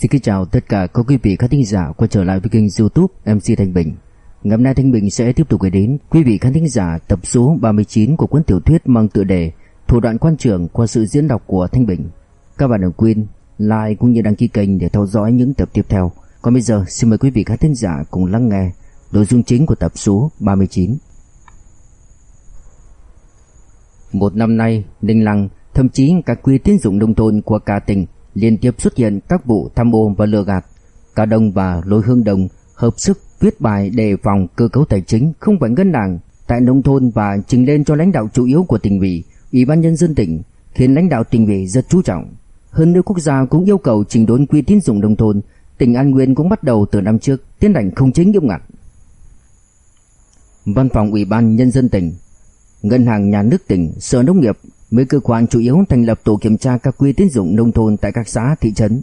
Xin kính chào tất cả các quý vị khán thính giả quay trở lại với kênh youtube MC Thanh Bình. Ngày hôm nay Thanh Bình sẽ tiếp tục gửi đến quý vị khán thính giả tập số 39 của cuốn tiểu thuyết mang tựa đề Thủ đoạn quan trường qua sự diễn đọc của Thanh Bình. Các bạn đừng quên like cũng như đăng ký kênh để theo dõi những tập tiếp theo. Còn bây giờ xin mời quý vị khán thính giả cùng lắng nghe nội dung chính của tập số 39 Một năm nay, Ninh Lăng, thậm chí các quỹ tín dụng nông thôn của cả tỉnh liên tiếp xuất hiện các vụ tham ô và lừa gạt. Cả Đông và Lôi Hương Đồng hợp sức viết bài đề phòng cơ cấu tài chính không phải ngân hàng tại nông thôn và trình lên cho lãnh đạo chủ yếu của tỉnh ủy, ủy ban nhân dân tỉnh, khiến lãnh đạo tỉnh ủy rất chú trọng. Hơn nữa quốc gia cũng yêu cầu chỉnh đốn quỹ tín dụng nông thôn, tỉnh An Nguyên cũng bắt đầu từ năm trước tiến hành không chính nghiêm ngặt. Văn phòng Ủy ban nhân dân tỉnh, Ngân hàng Nhà nước tỉnh, Sở Nông nghiệp Mấy cơ quan chủ yếu thành lập tổ kiểm tra các quỹ tín dụng nông thôn tại các xã, thị trấn.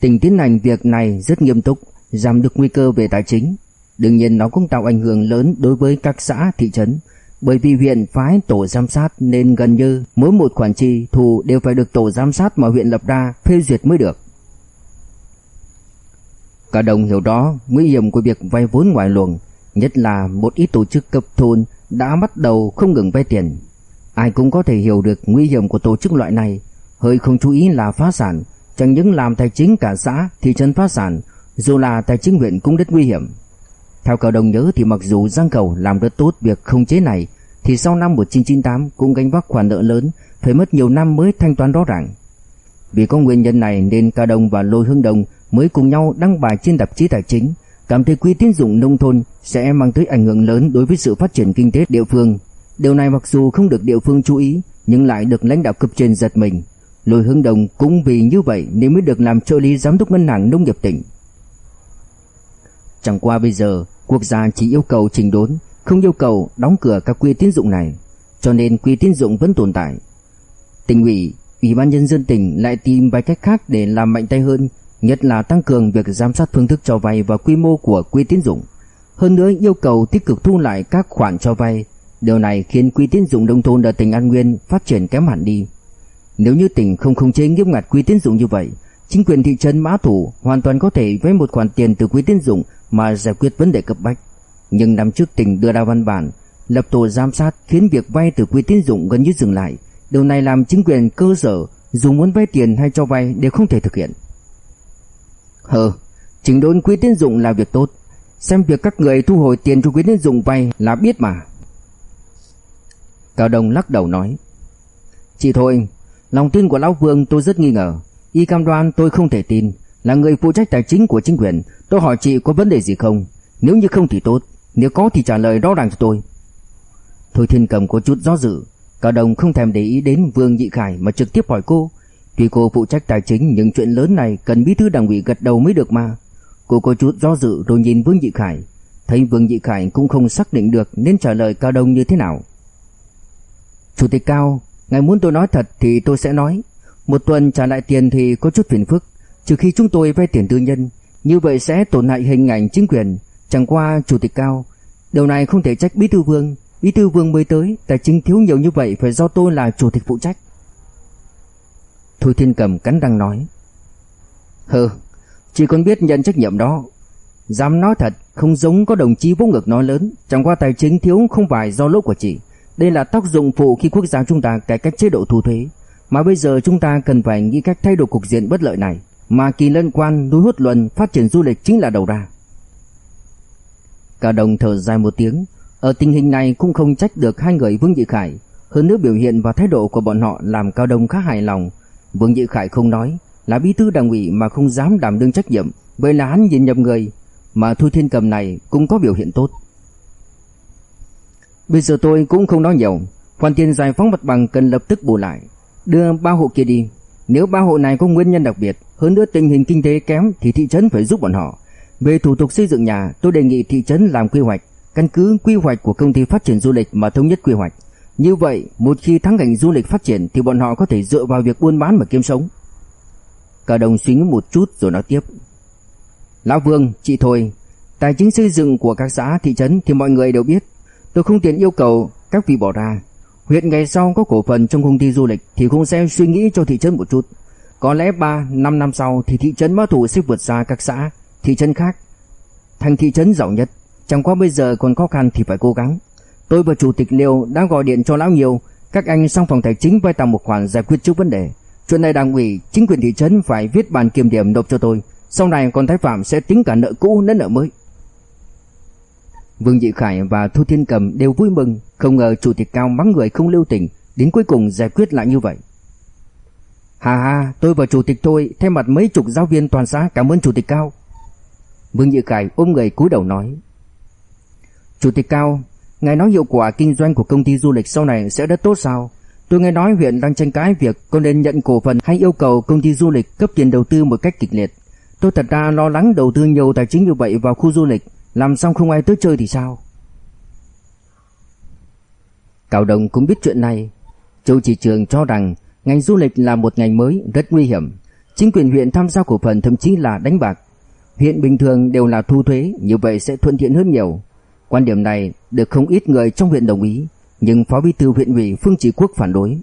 Tỉnh tiến hành việc này rất nghiêm túc, giảm được nguy cơ về tài chính. Đương nhiên nó cũng tạo ảnh hưởng lớn đối với các xã, thị trấn. Bởi vì huyện phái tổ giám sát nên gần như mỗi một khoản chi thu đều phải được tổ giám sát mà huyện lập ra phê duyệt mới được. Cả đồng hiểu đó nguy hiểm của việc vay vốn ngoài luồng, nhất là một ít tổ chức cấp thôn đã bắt đầu không ngừng vay tiền. Ai cũng có thể hiểu được nguy hiểm của tổ chức loại này, hơi không chú ý là phá sản, chẳng những làm tài chính cả xã, thị trấn phá sản, dù là tài chính huyện cũng rất nguy hiểm. Theo cao đồng nhớ thì mặc dù Giang Cầu làm rất tốt việc không chế này, thì sau năm 1998 cũng gánh vác khoản nợ lớn, phải mất nhiều năm mới thanh toán rõ ràng. Vì có nguyên nhân này nên Cao Đông và Lôi hương đồng mới cùng nhau đăng bài trên tạp chí tài chính, cảm thấy quỹ tín dụng nông thôn sẽ mang tới ảnh hưởng lớn đối với sự phát triển kinh tế địa phương Điều này mặc dù không được địa phương chú ý nhưng lại được lãnh đạo cấp trên giật mình. Lôi Hưng Đồng cũng vì như vậy nên mới được làm trợ lý giám đốc ngân hàng nông nghiệp tỉnh. Chẳng qua bây giờ, quốc gia chỉ yêu cầu trình đốn, không yêu cầu đóng cửa các quỹ tín dụng này, cho nên quỹ tín dụng vẫn tồn tại. Tỉnh ủy, ủy ban nhân dân tỉnh lại tìm vài cách khác để làm mạnh tay hơn, nhất là tăng cường việc giám sát phương thức cho vay và quy mô của quỹ tín dụng. Hơn nữa yêu cầu tích cực thu lại các khoản cho vay Điều này khiến quỹ tín dụng nông thôn ở tỉnh An Nguyên phát triển kém hẳn đi. Nếu như tỉnh không khống chế nghiêm ngặt quỹ tín dụng như vậy, chính quyền thị trấn Mã Thủ hoàn toàn có thể vay một khoản tiền từ quỹ tín dụng mà giải quyết vấn đề cấp bách. Nhưng năm trước tỉnh đưa ra văn bản lập tổ giám sát khiến việc vay từ quỹ tín dụng gần như dừng lại. Điều này làm chính quyền cơ sở dù muốn vay tiền hay cho vay đều không thể thực hiện. Hừ, chỉnh đốn quỹ tín dụng là việc tốt. Xem việc các người thu hồi tiền cho quỹ tín dụng vay là biết mà. Cao Đông lắc đầu nói. Chị thôi, Lòng tin của Lão Vương tôi rất nghi ngờ. Y cam đoan tôi không thể tin Là người phụ trách tài chính của chính quyền. Tôi hỏi chị có vấn đề gì không? Nếu như không thì tốt, Nếu có thì trả lời rõ ràng cho tôi. Thôi Thiên Cầm có chút do dự. Cao Đông không thèm để ý đến Vương Nhị Khải Mà trực tiếp hỏi cô. Tuy cô phụ trách tài chính, nhưng chuyện lớn này Cần bí thư đảng ủy gật đầu mới được mà. Cô có chút do dự rồi nhìn Vương Nhị Khải. Thấy Vương Nhị Khải cũng không xác định được Nên trả lời Cao Đông như thế nào. Chủ tịch Cao, ngài muốn tôi nói thật thì tôi sẽ nói. Một tuần trả lại tiền thì có chút phiền phức, trừ khi chúng tôi vay tiền tư nhân, như vậy sẽ tổn hại hình ảnh chính quyền. Chẳng qua Chủ tịch Cao, điều này không thể trách Bí thư Vương, Bí thư Vương mới tới, tài chính thiếu nhiều như vậy phải do tôi là chủ tịch phụ trách. Thôi Thiên Cầm cắn răng nói. Hừ, chỉ còn biết nhận trách nhiệm đó. Dám nói thật, không giống có đồng chí vỗ ngực nói lớn, chẳng qua tài chính thiếu không phải do lỗi của chị. Đây là tác dụng phụ khi quốc gia chúng ta cải cách chế độ thu thuế, mà bây giờ chúng ta cần phải nghĩ cách thay đổi cục diện bất lợi này, mà kỳ lân quan núi hút luận phát triển du lịch chính là đầu ra. Cả đồng thở dài một tiếng, ở tình hình này cũng không trách được hai người Vương Dị Khải, hơn nữa biểu hiện và thái độ của bọn họ làm Cao Đông khá hài lòng. Vương Dị Khải không nói, là bí thư đảng ủy mà không dám đảm đương trách nhiệm, vậy là hắn nhìn nhầm người, mà Thu Thiên Cầm này cũng có biểu hiện tốt. Bây giờ tôi cũng không nói nhiều. Khoản tiền giải phóng mặt bằng cần lập tức bù lại. Đưa ba hộ kia đi. Nếu ba hộ này có nguyên nhân đặc biệt Hơn nữa tình hình kinh tế kém Thì thị trấn phải giúp bọn họ. Về thủ tục xây dựng nhà tôi đề nghị thị trấn làm quy hoạch Căn cứ quy hoạch của công ty phát triển du lịch Mà thống nhất quy hoạch. Như vậy một khi thắng cảnh du lịch phát triển Thì bọn họ có thể dựa vào việc buôn bán mà kiếm sống. Cả đồng suy nghĩ một chút rồi nói tiếp. Lão Vương, chị thôi Tài chính xây dựng của các xã, thị trấn thì mọi người đều biết. Tôi không tiện yêu cầu các vị bỏ ra. Huyện ngày sau có cổ phần trong công ty du lịch thì cũng sẽ suy nghĩ cho thị trấn một chút. Có lẽ 3, 5 năm sau thì thị trấn Mã Thủ sẽ vượt xa các xã, thị trấn khác. Thành thị trấn giàu nhất, chẳng qua bây giờ còn khó khăn thì phải cố gắng. Tôi và chủ tịch Liêu đã gọi điện cho lão nhiều, các anh sang phòng tài chính vay tạm một khoản giải quyết trước vấn đề. Chuyện này đảng ủy, chính quyền thị trấn phải viết bản kiểm điểm nộp cho tôi. Sau này còn thái phạm sẽ tính cả nợ cũ đến nợ mới. Vương Dị Khải và Thu Thiên Cầm đều vui mừng, không ngờ chủ tịch cao mắng người không lưu tình, đến cuối cùng giải quyết lại như vậy. Hà hà, tôi và chủ tịch tôi thay mặt mấy chục giáo viên toàn xã cảm ơn chủ tịch cao. Vương Dị Khải ôm người cúi đầu nói. Chủ tịch cao, ngài nói hiệu quả kinh doanh của công ty du lịch sau này sẽ rất tốt sao? Tôi nghe nói huyện đang tranh cãi việc có nên nhận cổ phần hay yêu cầu công ty du lịch cấp tiền đầu tư một cách kịch liệt. Tôi thật ra lo lắng đầu tư nhiều tài chính như vậy vào khu du lịch, làm xong không ai tới chơi thì sao? Cao Đồng cũng biết chuyện này. Châu Chỉ Trường cho rằng ngành du lịch là một ngành mới rất nguy hiểm. Chính quyền huyện tham gia cổ phần thậm chí là đánh bạc. Huyện bình thường đều là thu thuế, như vậy sẽ thuận tiện hơn nhiều. Quan điểm này được không ít người trong huyện đồng ý, nhưng Phó Bí thư huyện ủy Phương Chỉ Quốc phản đối.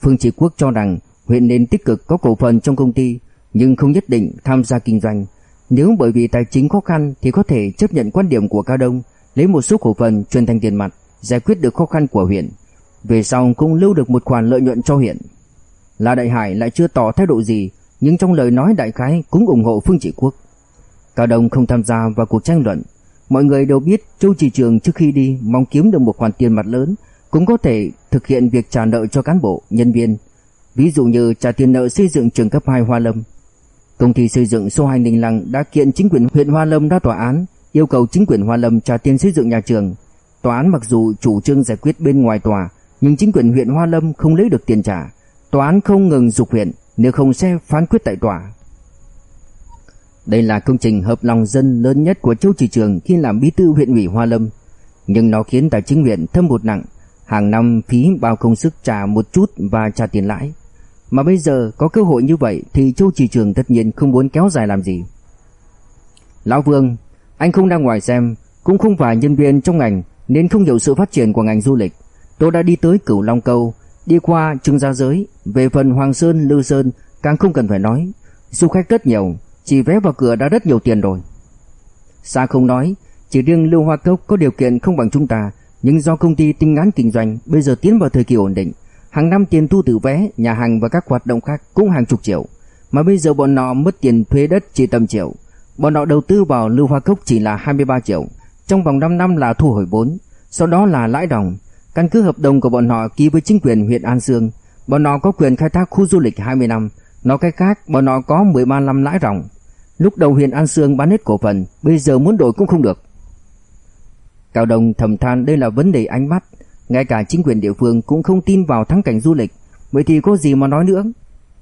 Phương Chỉ Quốc cho rằng huyện nên tích cực có cổ phần trong công ty, nhưng không nhất định tham gia kinh doanh. Nếu bởi vì tài chính khó khăn thì có thể chấp nhận quan điểm của Cao Đông, lấy một số cổ phần chuyển thành tiền mặt, giải quyết được khó khăn của huyện. Về sau cũng lưu được một khoản lợi nhuận cho huyện. La Đại Hải lại chưa tỏ thái độ gì, nhưng trong lời nói đại khái cũng ủng hộ Phương Chỉ Quốc. Cao Đông không tham gia vào cuộc tranh luận, Mọi người đều biết Châu Chỉ Trường trước khi đi mong kiếm được một khoản tiền mặt lớn, cũng có thể thực hiện việc trả nợ cho cán bộ, nhân viên. Ví dụ như trả tiền nợ xây dựng trường cấp 2 Hoa Lâm. Công ty xây dựng số 2 Ninh Lăng đã kiện chính quyền huyện Hoa Lâm ra tòa án, yêu cầu chính quyền Hoa Lâm trả tiền xây dựng nhà trường. Tòa án mặc dù chủ trương giải quyết bên ngoài tòa, nhưng chính quyền huyện Hoa Lâm không lấy được tiền trả. Tòa án không ngừng dục huyện, nếu không sẽ phán quyết tại tòa. Đây là công trình hợp lòng dân lớn nhất của Châu Chỉ Trường khi làm bí thư huyện ủy Hoa Lâm, nhưng nó khiến tài chính huyện thâm hụt nặng, hàng năm phí bao công sức trả một chút và trả tiền lãi. Mà bây giờ có cơ hội như vậy thì Châu Chỉ Trường tất nhiên không muốn kéo dài làm gì. Lão Vương, anh không đang ngoài xem, cũng không phải nhân viên trong ngành nên không hiểu sự phát triển của ngành du lịch. Tôi đã đi tới Cửu Long Câu, đi qua Trưng Gia Giới, về phần Hoàng Sơn, Lư Sơn càng không cần phải nói. Du khách rất nhiều, chỉ vé vào cửa đã rất nhiều tiền rồi. Sa không nói, chỉ riêng Lưu Hoa Cốc có điều kiện không bằng chúng ta, nhưng do công ty tinh ngán kinh doanh bây giờ tiến vào thời kỳ ổn định, hàng năm tiền thu từ vé, nhà hàng và các hoạt động khác cũng hàng chục triệu, mà bây giờ bọn họ mất tiền thuê đất chỉ tầm triệu. Bọn họ đầu tư vào Lưu Hoa Cốc chỉ là 23 triệu, trong vòng 5 năm là thu hồi vốn, sau đó là lãi đồng. Căn cứ hợp đồng của bọn họ ký với chính quyền huyện An Dương, bọn họ có quyền khai thác khu du lịch 20 năm, Nói cách khác, bọn họ có 13 năm lãi ròng. Lúc đầu huyện An Sương bán hết cổ phần, bây giờ muốn đổi cũng không được. Cao đồng thầm than đây là vấn đề ánh mắt, ngay cả chính quyền địa phương cũng không tin vào thắng cảnh du lịch, vậy thì có gì mà nói nữa.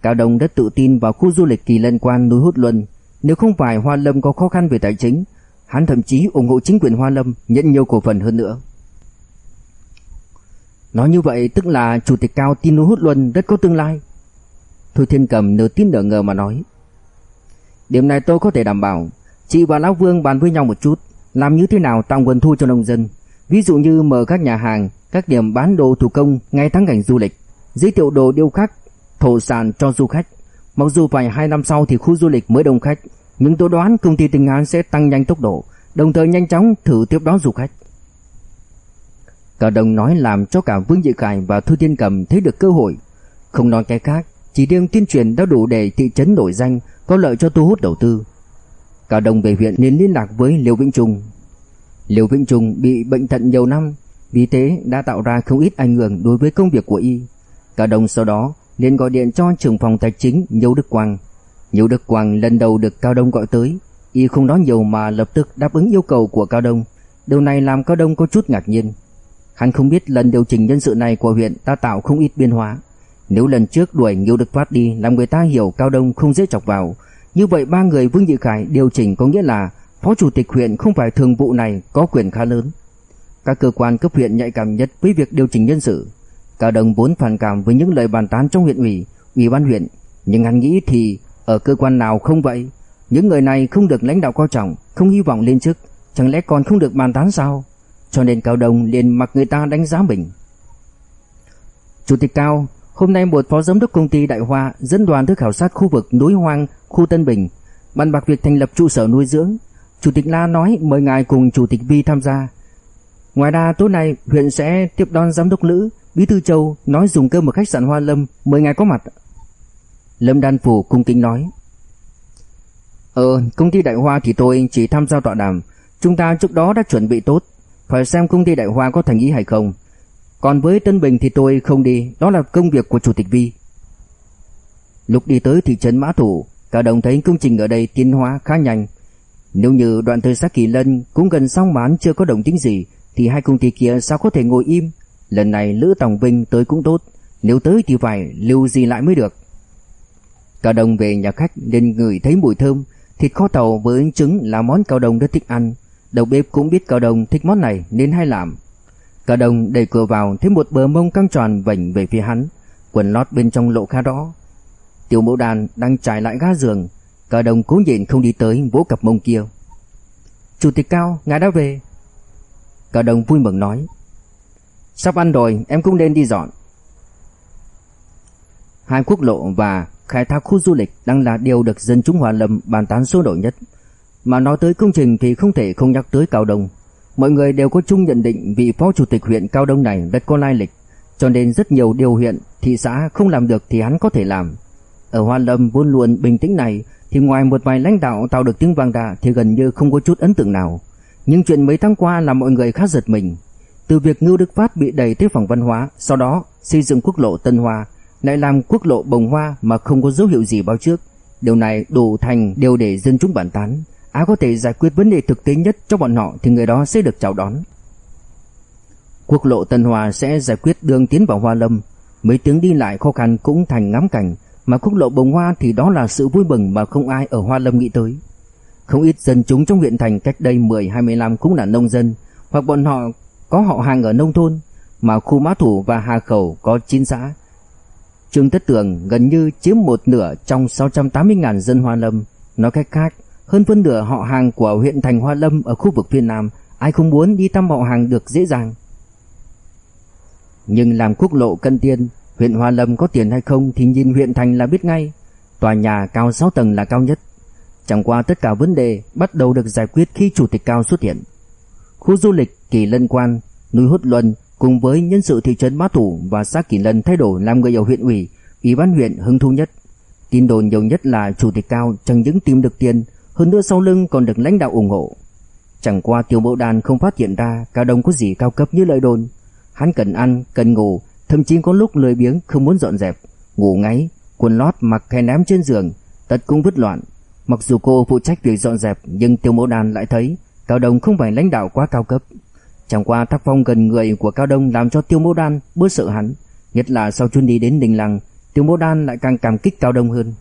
Cao Đông rất tự tin vào khu du lịch kỳ lân quan núi Hút Luân, nếu không phải Hoa Lâm có khó khăn về tài chính, hắn thậm chí ủng hộ chính quyền Hoa Lâm nhận nhiều cổ phần hơn nữa. Nói như vậy tức là chủ tịch Cao tin núi Hút Luân rất có tương lai. Thôi Thiên Cầm nửa tin nửa ngờ mà nói. Điểm này tôi có thể đảm bảo. Chị và Lão Vương bàn với nhau một chút, làm như thế nào tăng nguồn thu cho nông dân. Ví dụ như mở các nhà hàng, các điểm bán đồ thủ công ngay thắng cảnh du lịch, giới thiệu đồ điêu khắc, thổ sản cho du khách. Mặc dù phải 2 năm sau thì khu du lịch mới đông khách, nhưng tôi đoán công ty tình án sẽ tăng nhanh tốc độ, đồng thời nhanh chóng thử tiếp đón du khách. Cả đồng nói làm cho cả Vương Dị Khải và Thư Thiên Cầm thấy được cơ hội. Không nói cái khác, chỉ riêng tuyên truyền đã đủ để thị trấn nổi danh, có lợi cho thu hút đầu tư. Cả đồng về huyện nên liên lạc với Liêu Vĩnh Trung. Liêu Vĩnh Trung bị bệnh thận nhiều năm, vì thế đã tạo ra không ít ảnh hưởng đối với công việc của y. Cả đồng sau đó liền gọi điện cho trưởng phòng tài chính Nhiêu Đức Quang. Nhiêu Đức Quang lần đầu được Cao Đông gọi tới, y không nói nhiều mà lập tức đáp ứng yêu cầu của Cao Đông. Điều này làm Cao Đông có chút ngạc nhiên. Hắn không biết lần điều chỉnh nhân sự này của huyện đã tạo không ít biến hóa. Nếu lần trước đuổi Nhiêu Đức Phát đi làm người ta hiểu Cao Đông không dễ chọc vào, như vậy ba người Vương Dị Khải điều chỉnh có nghĩa là phó chủ tịch huyện không phải thường vụ này có quyền khá lớn. Các cơ quan cấp huyện nhạy cảm nhất với việc điều chỉnh nhân sự. Cao đồng vốn phản cảm với những lời bàn tán trong huyện ủy, ủy ban huyện, nhưng hắn nghĩ thì ở cơ quan nào không vậy? Những người này không được lãnh đạo coi trọng, không hy vọng lên chức, chẳng lẽ còn không được bàn tán sao? Cho nên Cao Đông liền mặc người ta đánh giá mình. Chủ tịch Cao, Hôm nay một phó giám đốc công ty Đại Hoa dẫn đoàn tới khảo sát khu vực núi hoang, khu Tân Bình, bàn bạc việc thành lập trụ sở nuôi dưỡng. Chủ tịch La nói mời ngài cùng chủ tịch Vi tham gia. Ngoài ra tối nay huyện sẽ tiếp đón giám đốc Lữ, Bí thư Châu nói dùng cơm ở khách sạn Hoa Lâm, mời ngài có mặt. Lâm Đan Phủ cung kính nói. Ờ, công ty Đại Hoa thì tôi chỉ tham gia tọa đàm, chúng ta trước đó đã chuẩn bị tốt, phải xem công ty Đại Hoa có thành ý hay không. Còn với Tân Bình thì tôi không đi, đó là công việc của chủ tịch Vi. Lúc đi tới thị trấn Mã Thủ, cả đồng thấy công trình ở đây tiến hóa khá nhanh. Nếu như đoạn thời sát kỳ lân cũng gần xong bán chưa có động tĩnh gì, thì hai công ty kia sao có thể ngồi im? Lần này Lữ Tòng Vinh tới cũng tốt, nếu tới thì phải lưu gì lại mới được. Cao đồng về nhà khách nên ngửi thấy mùi thơm, thịt kho tàu với trứng là món cao đồng rất thích ăn. Đầu bếp cũng biết cao đồng thích món này nên hay làm. Cao đồng đẩy cửa vào thấy một bờ mông căng tròn vảnh về phía hắn, quần lót bên trong lộ khá rõ. Tiểu mẫu đàn đang trải lại ga giường, cả đồng cố nhịn không đi tới vỗ cặp mông kia. Chủ tịch Cao, ngài đã về. Cả đồng vui mừng nói. Sắp ăn rồi, em cũng nên đi dọn. Hai quốc lộ và khai thác khu du lịch đang là điều được dân chúng Hòa Lâm bàn tán sôi nổi nhất. Mà nói tới công trình thì không thể không nhắc tới Cao Đông. Mọi người đều có chung nhận định vị phó chủ tịch huyện Cao Đông này rất có lai lịch, cho nên rất nhiều điều huyện, thị xã không làm được thì hắn có thể làm. Ở Hoa Lâm vốn luôn bình tĩnh này thì ngoài một vài lãnh đạo tạo được tiếng vang đà thì gần như không có chút ấn tượng nào. Nhưng chuyện mấy tháng qua làm mọi người khá giật mình. Từ việc Ngưu Đức Phát bị đẩy tới phòng văn hóa, sau đó xây dựng quốc lộ Tân Hoa, lại làm quốc lộ Bồng Hoa mà không có dấu hiệu gì báo trước. Điều này đủ thành điều để dân chúng bàn tán. Ai có thể giải quyết vấn đề thực tế nhất cho bọn họ thì người đó sẽ được chào đón. Quốc lộ Tân Hoa sẽ giải quyết đường tiến vào Hoa Lâm. Mấy tiếng đi lại khó khăn cũng thành ngắm cảnh, mà quốc lộ Bồng Hoa thì đó là sự vui mừng mà không ai ở Hoa Lâm nghĩ tới. Không ít dân chúng trong huyện thành cách đây 10-20 năm cũng là nông dân, hoặc bọn họ có họ hàng ở nông thôn, mà khu Mã Thủ và Hà Khẩu có 9 xã. Trương Tất Tường gần như chiếm một nửa trong 680.000 dân Hoa Lâm. Nói cách khác, hơn phân nửa họ hàng của huyện thành Hoa Lâm ở khu vực phía Nam, ai không muốn đi thăm họ hàng được dễ dàng. Nhưng làm quốc lộ cân tiên, huyện Hoa Lâm có tiền hay không thì nhìn huyện thành là biết ngay. Tòa nhà cao 6 tầng là cao nhất. Chẳng qua tất cả vấn đề bắt đầu được giải quyết khi chủ tịch cao xuất hiện. Khu du lịch Kỳ Lân Quan, núi Hốt Luân cùng với nhân sự thị trấn Mã Thủ và xã Kỳ Lân thay đổi làm người ở huyện ủy, ủy ban huyện hứng thú nhất. Tin đồn nhiều nhất là chủ tịch cao chẳng những tìm được tiền, hơn nữa sau lưng còn được lãnh đạo ủng hộ. Chẳng qua Tiêu Mẫu Đàn không phát hiện ra Cao Đông có gì cao cấp như lời đồn. Hắn cần ăn, cần ngủ, thậm chí có lúc lười biếng không muốn dọn dẹp, ngủ ngáy, quần lót mặc hay ném trên giường, tất cũng vứt loạn. Mặc dù cô phụ trách việc dọn dẹp nhưng Tiêu Mẫu Đàn lại thấy Cao Đông không phải lãnh đạo quá cao cấp. Chẳng qua tác phong gần người của Cao Đông làm cho Tiêu Mẫu Đan bớt sợ hắn, nhất là sau chuyến đi đến Đình Lăng, Tiêu Mẫu Đan lại càng cảm kích Cao Đông hơn.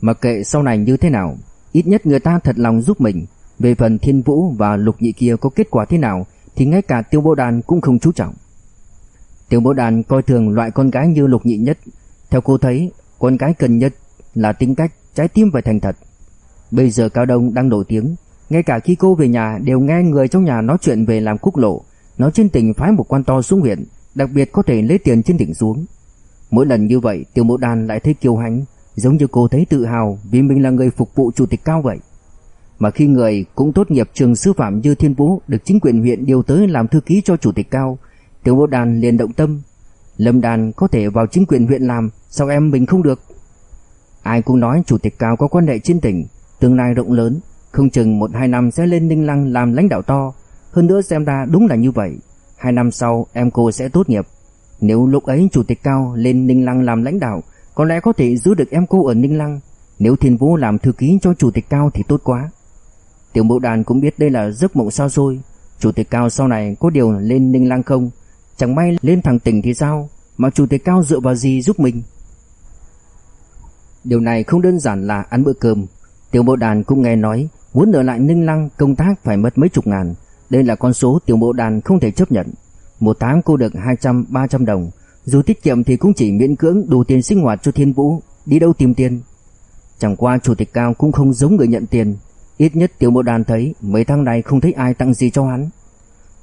Mặc kệ sau này như thế nào, ít nhất người ta thật lòng giúp mình. Về phần Thiên Vũ và Lục Nhị kia có kết quả thế nào thì ngay cả Tiêu Mẫu Đan cũng không chú trọng. Tiểu Bố Đàn coi thường loại con gái như Lục Nhị nhất, theo cô thấy, con gái cần nhất là tính cách, trái tim và thành thật. Bây giờ Cao Đông đang nổi tiếng, ngay cả khi cô về nhà đều nghe người trong nhà nói chuyện về làm quốc lộ, nói trên tỉnh phái một quan to xuống huyện, đặc biệt có thể lấy tiền trên tỉnh xuống. Mỗi lần như vậy, Tiểu Mộ Đàn lại thấy kiêu hãnh, giống như cô thấy tự hào vì mình là người phục vụ chủ tịch cao vậy. Mà khi người cũng tốt nghiệp trường sư phạm như Thiên Vũ được chính quyền huyện điều tới làm thư ký cho chủ tịch cao, Tiểu Bố Đan liền động tâm. Lâm Đàn có thể vào chính quyền huyện làm, sao em mình không được? Ai cũng nói chủ tịch cao có quan hệ trên tỉnh, tương lai rộng lớn, không chừng một hai năm sẽ lên Ninh Lăng làm lãnh đạo to. Hơn nữa xem ra đúng là như vậy. Hai năm sau em cô sẽ tốt nghiệp. Nếu lúc ấy chủ tịch cao lên Ninh Lăng làm lãnh đạo Có lẽ có thể giữ được em cô ở Ninh Lăng. Nếu Thiên Vũ làm thư ký cho chủ tịch cao thì tốt quá. Tiểu mẫu đàn cũng biết đây là giấc mộng sao xôi. Chủ tịch cao sau này có điều lên Ninh Lăng không? Chẳng may lên thằng tỉnh thì sao? Mà chủ tịch cao dựa vào gì giúp mình? Điều này không đơn giản là ăn bữa cơm. Tiểu bộ đàn cũng nghe nói, Muốn ở lại Ninh Lăng công tác phải mất mấy chục ngàn. Đây là con số tiểu bộ đàn không thể chấp nhận. Một tháng cô được 200-300 đồng. Dù tiết kiệm thì cũng chỉ miễn cưỡng đủ tiền sinh hoạt cho thiên vũ, Đi đâu tìm tiền. Chẳng qua chủ tịch cao cũng không giống người nhận tiền. Ít nhất tiểu bộ đàn thấy Mấy tháng này không thấy ai tặng gì cho hắn.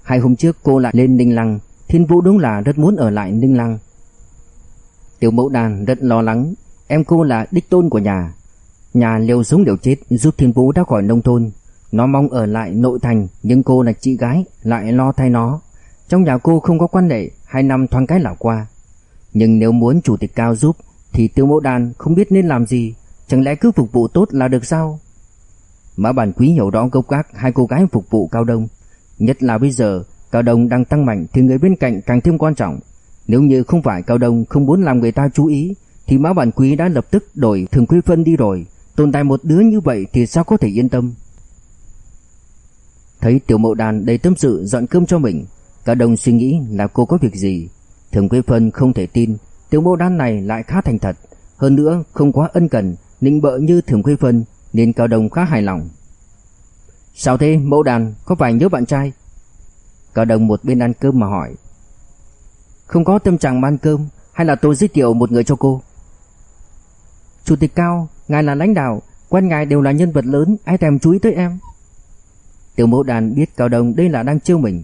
Hai hôm trước cô lại lên Ninh Lăng Thiên vũ đúng là rất muốn ở lại Ninh Lăng. Tiểu mẫu đàn rất lo lắng. Em cô là đích tôn của nhà. Nhà liều sống liều chết giúp Thiên Vũ ra khỏi nông thôn. Nó mong ở lại nội thành, Nhưng cô là chị gái, Lại lo thay nó. Trong nhà cô không có quan hệ, Hai năm thoáng cái là qua. Nhưng nếu muốn chủ tịch cao giúp, Thì tiêu mẫu đàn không biết nên làm gì. Chẳng lẽ cứ phục vụ tốt là được sao? Mã bản quý hiểu rõ gốc gác Hai cô gái phục vụ cao đông. Nhất là bây giờ Cao đông đang tăng mạnh Thì người bên cạnh càng thêm quan trọng. Nếu như không phải Cao đông không muốn làm người ta chú ý, Thì Mã bản quý đã lập tức đổi thường Quý phân đi rồi. Tồn tại một đứa như vậy thì sao có thể yên tâm? Thấy tiểu Mậu đàn đầy tâm sự dọn cơm cho mình, Cao đồng suy nghĩ là cô có việc gì. Thường Quý Phân không thể tin, Tiểu Mậu đàn này lại khá thành thật. Hơn nữa, không quá ân cần, Nịnh bợ như Thường Quý Phân, Nên Cao Đồng khá hài lòng. Sao thế, Mậu đàn có phải nhớ bạn trai? Cả Đồng một bên ăn cơm mà hỏi, Không có tâm trạng mà ăn cơm, Hay là tôi giới thiệu một người cho cô? Chủ tịch Cao, Ngài là lãnh đạo, Quan ngài đều là nhân vật lớn, Ai thèm chú ý tới em? Tiểu mẫu đàn biết Cao Đông đây là đang trêu mình.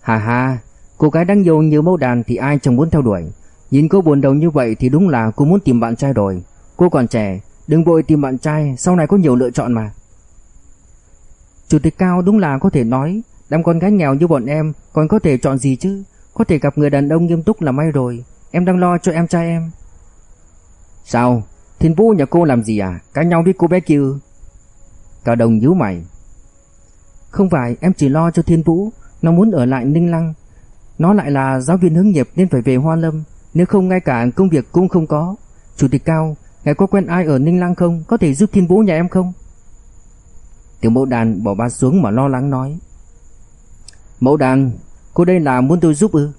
Hà hà Cô gái đang yêu nhiều mẫu đàn thì ai chẳng muốn theo đuổi? Nhìn cô buồn đầu như vậy thì đúng là cô muốn tìm bạn trai rồi. Cô còn trẻ, Đừng vội tìm bạn trai, Sau này có nhiều lựa chọn mà. Chủ tịch Cao đúng là có thể nói Đám con gái nghèo như bọn em Còn có thể chọn gì chứ? Có thể gặp người đàn ông nghiêm túc là may rồi. Em đang lo cho em trai em. Sao? Thiên Vũ nhà cô làm gì à? Cãi nhau với cô bé kia Cao Đồng nhíu mày. Không phải em chỉ lo cho Thiên Vũ. Nó muốn ở lại Ninh Lăng. Nó lại là giáo viên hướng nghiệp nên phải về Hoa Lâm. Nếu không ngay cả công việc cũng không có. Chủ tịch Cao Ngài có quen ai ở Ninh Lăng không? Có thể giúp Thiên Vũ nhà em không? Tiểu mẫu đàn bỏ ba xuống mà lo lắng nói Mẫu đàn Cô đây là muốn tôi giúp ư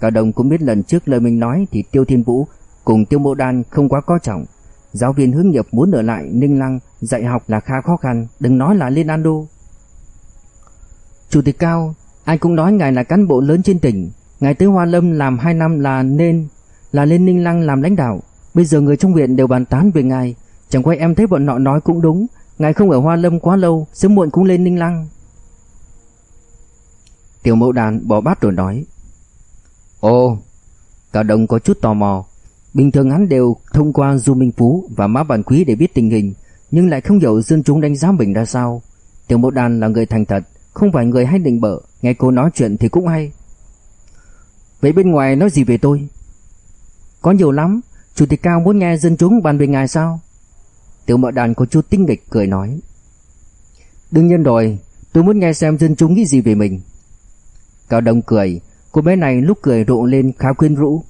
Cao Đồng cũng biết lần trước lời mình nói Thì Tiêu Thiên Vũ cùng Tiêu Mẫu Đan không quá coi trọng. Giáo viên hướng nghiệp muốn ở lại Ninh Lăng dạy học là khá khó khăn, đừng nói là lên An Đô. Chủ tịch Cao, ai cũng nói ngài là cán bộ lớn trên tỉnh, ngài tới Hoa Lâm làm 2 năm là nên là lên Ninh Lăng làm lãnh đạo. Bây giờ người trong huyện đều bàn tán về ngài, chẳng qua em thấy bọn nọ nói cũng đúng, ngài không ở Hoa Lâm quá lâu, sớm muộn cũng lên Ninh Lăng. Tiểu Mẫu Đàn bỏ bát rồi nói: "Ồ." Cả đồng có chút tò mò, Bình thường hắn đều thông qua Du Minh Phú và Mã Bản Quý để biết tình hình, nhưng lại không hiểu dân chúng đánh giá mình ra sao. Tiểu Mẫu Đàn là người thành thật, không phải người hay định bợ, nghe cô nói chuyện thì cũng hay. Vậy bên ngoài nói gì về tôi? Có nhiều lắm, Chủ tịch Cao muốn nghe dân chúng bàn về ngài sao? Tiểu Mẫu Đàn có chút tinh nghịch cười nói. Đương nhiên rồi, tôi muốn nghe xem dân chúng nghĩ gì về mình. Cao Đông cười, cô bé này lúc cười rộ lên khá quyến rũ.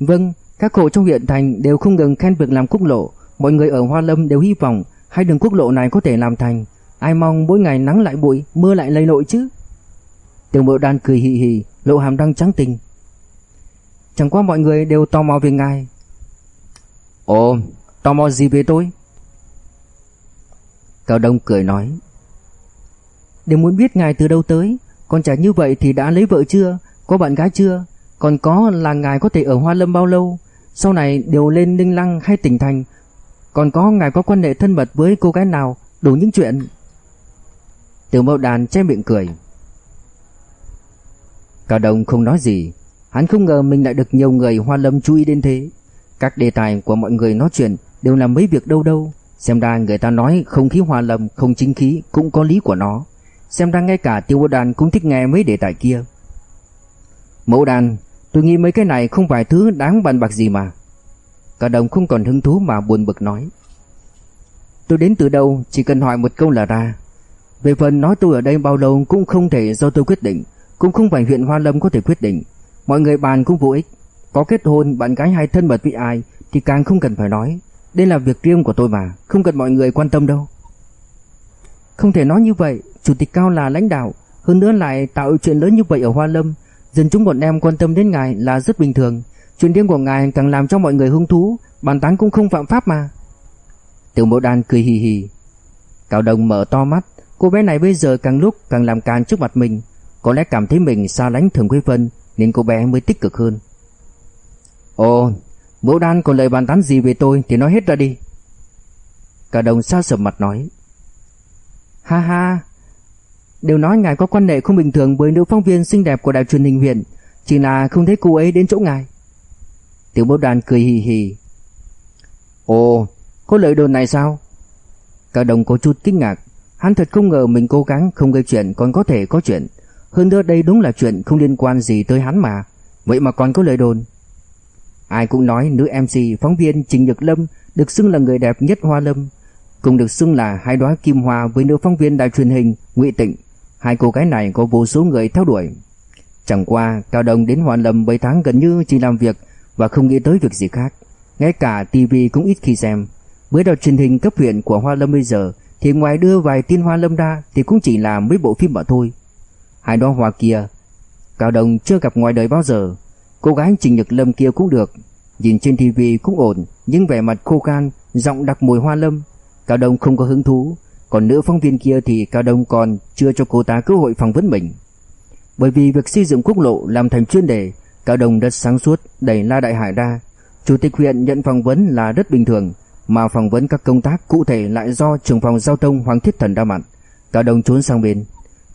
Vâng, các hộ trong huyện thành đều không ngừng khen việc làm quốc lộ, mọi người ở Hoa Lâm đều hy vọng hai đường quốc lộ này có thể làm thành. Ai mong mỗi ngày nắng lại bụi, mưa lại lầy lội chứ? Tiểu Mộ Đan cười hì hì, lộ hàm răng trắng tình. Chẳng qua mọi người đều tò mò về ngài. Ồ, tò mò gì về tôi? Cao Đông cười nói. Đều muốn biết ngài từ đâu tới, còn trẻ như vậy thì đã lấy vợ chưa, có bạn gái chưa, còn có là ngài có thể ở Hoa Lâm bao lâu? Sau này đều lên Ninh Lăng hay tỉnh thành. Còn có ngài có quan hệ thân mật với cô gái nào? Đủ những chuyện. Tiểu mẫu đàn che miệng cười. Cao Đông không nói gì. Hắn không ngờ mình lại được nhiều người Hoa Lâm chú ý đến thế. Các đề tài của mọi người nói chuyện Đều là mấy việc đâu đâu. Xem ra người ta nói không khí Hoa Lâm Không chính khí cũng có lý của nó. Xem ra ngay cả tiêu đàn cũng thích nghe mấy đề tài kia. Mẫu đàn, Tôi nghĩ mấy cái này không phải thứ đáng bàn bạc gì mà. Cả đồng không còn hứng thú mà buồn bực nói. Tôi đến từ đâu, Chỉ cần hỏi một câu là ra. Về phần nói tôi ở đây bao lâu Cũng không thể do tôi quyết định, Cũng không phải huyện Hoa Lâm có thể quyết định. Mọi người bàn cũng vô ích. Có kết hôn, bạn gái hay thân mật với ai Thì càng không cần phải nói. Đây là việc riêng của tôi mà, Không cần mọi người quan tâm đâu. Không thể nói như vậy, Chủ tịch Cao là lãnh đạo, Hơn nữa lại tạo chuyện lớn như vậy ở Hoa Lâm. Dân chúng bọn em quan tâm đến ngài là rất bình thường. Chuyện riêng của ngài càng làm cho mọi người hứng thú, Bàn tán cũng không phạm pháp mà. Tiểu mẫu đàn cười hì hì. Cao đồng mở to mắt, Cô bé này bây giờ càng lúc càng làm càn trước mặt mình. Có lẽ cảm thấy mình xa lánh thường quý phân Nên cô bé mới tích cực hơn. Ồ, Mẫu đan còn lời bàn tán gì về tôi Thì nói hết ra đi. Cao đồng xa sầm mặt nói. Ha ha. Đều nói ngài có quan hệ không bình thường với nữ phóng viên xinh đẹp của đài truyền hình huyện. Chỉ là không thấy cô ấy đến chỗ ngài. Tiểu bố đàn cười hì hì. Ồ, Có lời đồn này sao? Cả đồng có chút kinh ngạc. Hắn thật không ngờ mình cố gắng không gây chuyện còn có thể có chuyện. Hơn nữa đây đúng là chuyện không liên quan gì tới hắn mà. Vậy mà còn có lời đồn. Ai cũng nói nữ MC phóng viên Trình Nhật Lâm, Được xưng là người đẹp nhất Hoa Lâm. Cùng được xưng là hai đóa kim hoa với nữ phóng viên đài truyền hình Ngụy Tịnh, Hai cô gái này có vô số người theo đuổi. Chẳng qua, Cao Đồng đến Hoa Lâm mấy tháng gần như chỉ làm việc Và không nghĩ tới việc gì khác. Ngay cả TV cũng ít khi xem. Với đài truyền hình cấp huyện của Hoa Lâm bây giờ, Thì ngoài đưa vài tin Hoa Lâm ra Thì cũng chỉ là mấy bộ phim mà thôi. Hai đóa hoa kia, Cao Đồng chưa gặp ngoài đời bao giờ. Cô gái Trình Nhật Lâm kia cũng được. Nhìn trên TV cũng ổn, Nhưng vẻ mặt khô khan, Giọng đặc mùi hoa lâm Cao Đông không có hứng thú. Còn nữ phóng viên kia thì Cao Đông còn chưa cho cô ta cơ hội phỏng vấn mình. Bởi vì việc xây dựng quốc lộ làm thành chuyên đề, Cao Đông rất sáng suốt, đẩy La Đại Hải ra. Chủ tịch huyện nhận phỏng vấn là rất bình thường, Mà phỏng vấn các công tác cụ thể lại do trưởng phòng giao thông Hoàng Thiết Thần ra mặt Cao Đông trốn sang bên.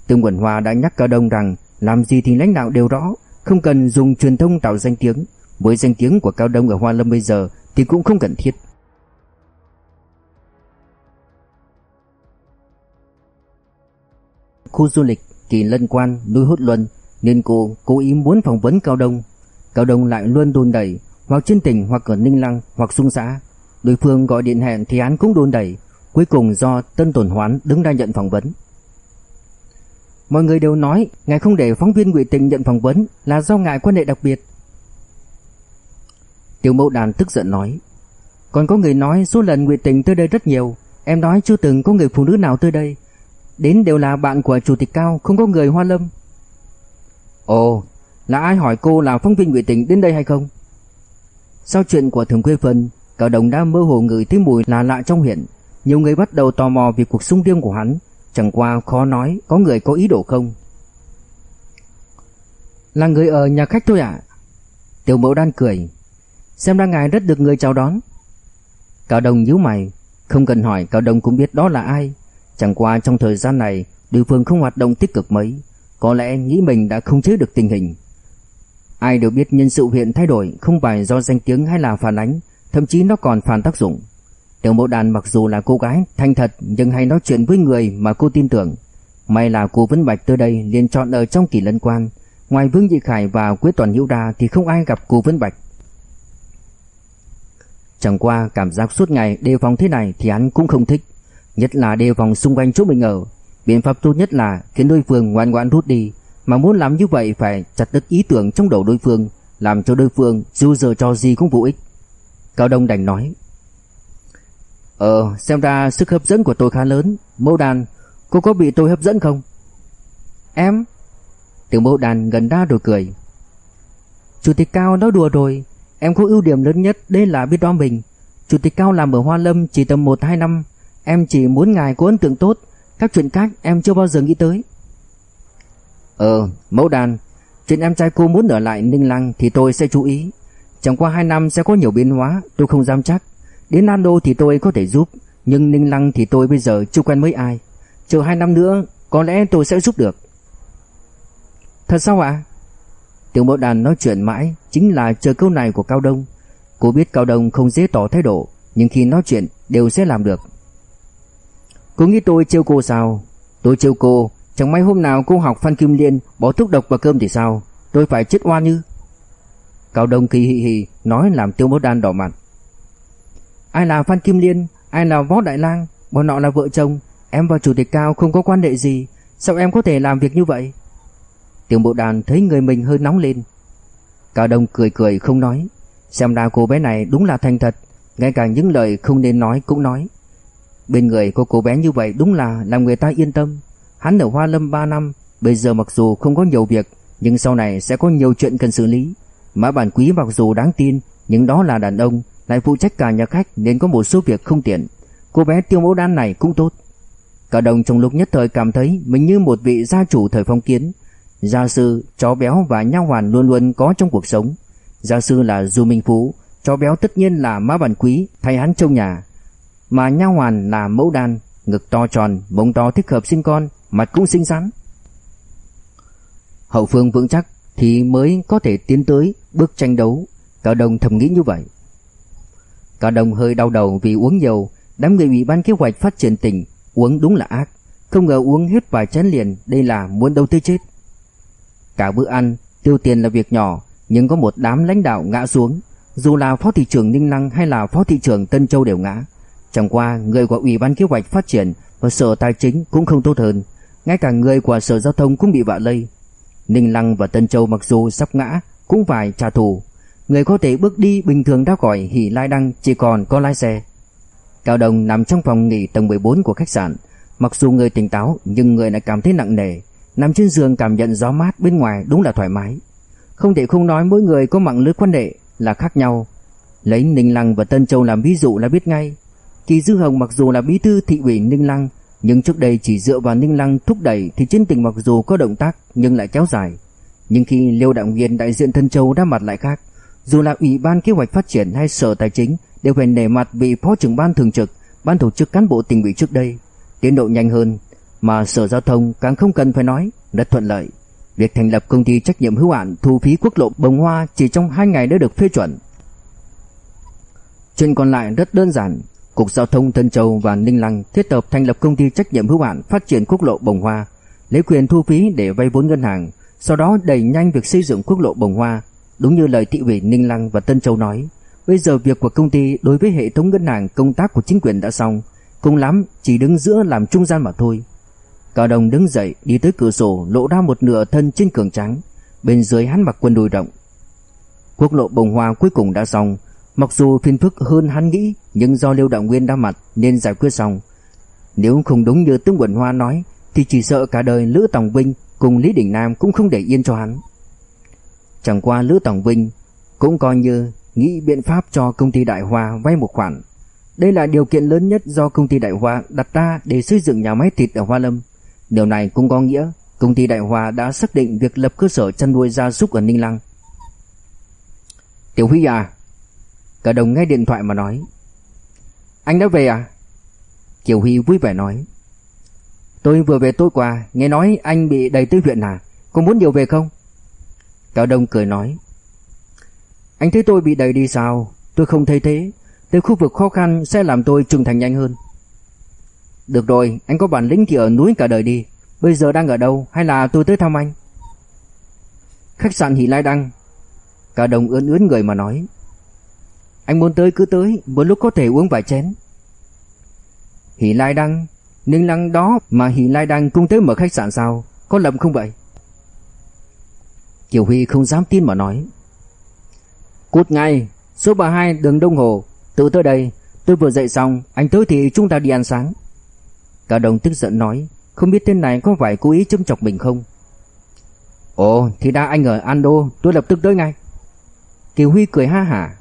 Tương Quẩn Hòa đã nhắc Cao Đông rằng Làm gì thì lãnh đạo đều rõ, Không cần dùng truyền thông tạo danh tiếng. Với danh tiếng của Cao Đông ở Hoa Lâm bây giờ Thì cũng không cần thiết. Khu du lịch Kỳ Lân Quan, núi hút Luân nên cô cố ý muốn phỏng vấn Cao Đông. Cao Đông lại luôn đồn đẩy, hoặc trên tỉnh hoặc ở Ninh Lăng hoặc Sung xã. Đối phương gọi điện hẹn thì án cũng đồn đẩy, cuối cùng do Tân Tổn Hoán đứng ra nhận phỏng vấn. Mọi người đều nói ngài không để phóng viên Ngụy Tình nhận phỏng vấn là do ngài quan hệ đặc biệt. Tiểu Mẫu Đàn tức giận nói, còn có người nói số lần Ngụy Tình tới đây rất nhiều, em nói chưa từng có người phụ nữ nào tới đây, Đến đều là bạn của chủ tịch cao, Không có người Hoa Lâm. Ồ, là ai hỏi cô là phóng viên Ngụy Tỉnh đến đây hay không? Sau chuyện của Thường Quê Phân, Cao đồng đã mơ hồ ngửi thấy mùi là lạ trong huyện Nhiều người bắt đầu tò mò về cuộc sống riêng của hắn. Chẳng qua khó nói Có người có ý đồ không. Là người ở nhà khách thôi ạ. Tiểu mẫu đan cười. Xem ra ngài rất được người chào đón. Cao đồng nhíu mày. Không cần hỏi, Cao đồng cũng biết đó là ai. Chẳng qua trong thời gian này Đối phương không hoạt động tích cực mấy. Có lẽ nghĩ mình đã không chế được tình hình. Ai đều biết nhân sự huyện thay đổi Không phải do danh tiếng hay là phản ánh, Thậm chí nó còn phản tác dụng. Tiểu mẫu đàn mặc dù là cô gái Thanh thật, nhưng hay nói chuyện với người mà cô tin tưởng. May là cô Vân Bạch tới đây liền chọn ở trong kỳ lân quan. Ngoài Vương Dị Khải và Quế Toàn Hữu Đa Thì không ai gặp cô Vân Bạch. Chẳng qua cảm giác suốt ngày đề phòng thế này Thì hắn cũng không thích. Nhất là đề phòng xung quanh chỗ mình ở. Biện pháp tốt nhất là khiến đối phương ngoan ngoãn rút đi. Mà muốn làm như vậy phải chặt đứt ý tưởng trong đầu đối phương, Làm cho đối phương dù giờ cho gì cũng vô ích. Cao Đông đành nói Ờ xem ra sức hấp dẫn của tôi khá lớn. Mẫu đàn, Cô có bị tôi hấp dẫn không? Em? Tiểu mẫu đàn gần đa rồi cười. Chủ tịch Cao nói đùa rồi. Em có ưu điểm lớn nhất Đây là biết đo mình. Chủ tịch Cao làm ở Hoa Lâm chỉ tầm 1-2 năm. Em chỉ muốn ngài có ấn tượng tốt. Các chuyện khác em chưa bao giờ nghĩ tới. Ờ mẫu đàn Chuyện em trai cô muốn ở lại Ninh Lăng Thì tôi sẽ chú ý. Chẳng qua 2 năm sẽ có nhiều biến hóa Tôi không dám chắc. Đến Nando thì tôi có thể giúp Nhưng Ninh Lăng thì tôi bây giờ chưa quen mấy ai. Chờ 2 năm nữa Có lẽ tôi sẽ giúp được. Thật sao ạ? Tiểu mẫu đàn nói chuyện mãi Chính là chờ câu này của Cao Đông. Cô biết Cao Đông không dễ tỏ thái độ Nhưng khi nói chuyện đều sẽ làm được Cô nghĩ tôi trêu cô sao? Tôi trêu cô, Chẳng may hôm nào cô học Phan Kim Liên, Bỏ thuốc độc vào cơm thì sao? Tôi phải chết oan như Cao Đông kỳ hì hì Nói làm tiêu mốt đan đỏ mặt. Ai là Phan Kim Liên? Ai là Võ Đại Lang? Bọn họ là vợ chồng. Em và Chủ tịch Cao không có quan hệ gì. Sao em có thể làm việc như vậy? Tiêu bộ đàn thấy người mình hơi nóng lên. Cao Đông cười cười không nói. Xem ra cô bé này đúng là thành thật. Ngay cả những lời không nên nói cũng nói. Bên người có cô bé như vậy đúng là làm người ta yên tâm. Hắn ở Hoa Lâm 3 năm Bây giờ mặc dù không có nhiều việc Nhưng sau này sẽ có nhiều chuyện cần xử lý. Mã bản quý mặc dù đáng tin Nhưng đó là đàn ông Lại phụ trách cả nhà khách Nên có một số việc không tiện. Cô bé tiêu mẫu đan này cũng tốt. Cả đồng trong lúc nhất thời cảm thấy Mình như một vị gia chủ thời phong kiến. Gia sư, chó béo và nha hoàn luôn luôn có trong cuộc sống. Gia sư là Du Minh Phú Chó béo tất nhiên là Mã Bản Quý Thay hắn trông nhà mà Nha Hoàn là mẫu đàn ngực to tròn, mông to thích hợp sinh con, mặt cũng xinh xắn. Hậu phương vững chắc, thì mới có thể tiến tới bước tranh đấu. Cao Đông thầm nghĩ như vậy. Cao Đông hơi đau đầu vì uống nhiều, đám người ủy ban kế hoạch phát triển tỉnh uống đúng là ác, không ngờ uống hết vài chén liền, đây là muốn đâu tới chết. Cả bữa ăn, tiêu tiền là việc nhỏ, nhưng có một đám lãnh đạo ngã xuống, dù là phó thị trưởng Ninh Lăng hay là phó thị trưởng Tân Châu đều ngã. Chẳng qua người của ủy ban kế hoạch phát triển và sở tài chính cũng không tốt hơn, ngay cả người của sở giao thông cũng bị vạ lây. Ninh Lăng và Tân Châu mặc dù sắp ngã cũng phải trả thù. Người có thể bước đi bình thường đã gọi hỉ lai đăng chỉ còn có lái xe. Cao Đồng nằm trong phòng nghỉ tầng 14 của khách sạn, mặc dù người tỉnh táo nhưng người lại cảm thấy nặng nề, nằm trên giường cảm nhận gió mát bên ngoài đúng là thoải mái. Không thể không nói mỗi người có mạng lưới quan hệ là khác nhau. Lấy Ninh Lăng và Tân Châu làm ví dụ là biết ngay. Kỳ Dư Hồng mặc dù là bí thư thị ủy Ninh Lăng, nhưng trước đây chỉ dựa vào Ninh Lăng thúc đẩy thì chiến tình mặc dù có động tác nhưng lại kéo dài. Nhưng khi Liêu Đặng nguyên đại diện thân Châu đã mặt lại khác, dù là Ủy ban Kế hoạch Phát triển hay Sở Tài chính đều phải nể mặt vị Phó trưởng ban thường trực, ban tổ chức cán bộ tỉnh ủy trước đây, tiến độ nhanh hơn, mà Sở Giao thông càng không cần phải nói, rất thuận lợi. Việc thành lập công ty trách nhiệm hữu hạn thu phí quốc lộ Bồng Hoa chỉ trong 2 ngày đã được phê chuẩn. Chuyện còn lại rất đơn giản, Cục Giao thông Tân Châu và Ninh Lăng thiết lập thành lập công ty trách nhiệm hữu hạn phát triển quốc lộ Bồng Hoa, lấy quyền thu phí để vay vốn ngân hàng, sau đó đẩy nhanh việc xây dựng quốc lộ Bồng Hoa, đúng như lời thị ủy Ninh Lăng và Tân Châu nói. Bây giờ việc của công ty đối với hệ thống ngân hàng công tác của chính quyền đã xong, cùng lắm chỉ đứng giữa làm trung gian mà thôi. Cao Đồng đứng dậy đi tới cửa sổ lộ ra một nửa thân trên cường trắng, bên dưới hắn mặc quần đùi rộng. Quốc lộ Bồng Hoa cuối cùng đã xong, mặc dù phiền phức hơn hắn nghĩ, nhưng do Liêu Đạo Nguyên đã mặt nên giải quyết xong. Nếu không đúng như Tướng Quần Hoa nói, thì chỉ sợ cả đời Lữ Tòng Vinh cùng Lý Đình Nam cũng không để yên cho hắn. Chẳng qua Lữ Tòng Vinh cũng coi như nghĩ biện pháp cho công ty Đại Hoa vay một khoản. Đây là điều kiện lớn nhất do công ty Đại Hoa đặt ra để xây dựng nhà máy thịt ở Hoa Lâm. Điều này cũng có nghĩa công ty Đại Hoa đã xác định việc lập cơ sở chăn nuôi gia súc ở Ninh Lăng. Tiểu Huy à? Cả đồng nghe điện thoại mà nói. Anh đã về à? Kiều Huy vui vẻ nói. Tôi vừa về tối qua, nghe nói anh bị đầy tới huyện à? Có muốn điều về không? Cả đồng cười nói. Anh thấy tôi bị đầy đi sao? Tôi không thấy thế. Tới khu vực khó khăn sẽ làm tôi trưởng thành nhanh hơn. Được rồi, anh có bản lĩnh thì ở núi cả đời đi. Bây giờ đang ở đâu hay là tôi tới thăm anh? Khách sạn Hỷ Lai Đăng. Cả đồng ướn ướn người mà nói. Anh muốn tới cứ tới, một lúc có thể uống vài chén. Hỷ Lai Đăng, Ninh Lăng đó mà Hỷ Lai Đăng cũng tới mở khách sạn sao? Có lầm không vậy? Kiều Huy không dám tin mà nói. Cút ngay, số 32 đường Đông Hồ, tự tới đây, tôi vừa dậy xong, anh tới thì chúng ta đi ăn sáng. Cả đồng tức giận nói, không biết tên này có phải cố ý châm chọc mình không? Ồ, thì đã anh ở Ando, tôi lập tức tới ngay. Kiều Huy cười ha hả.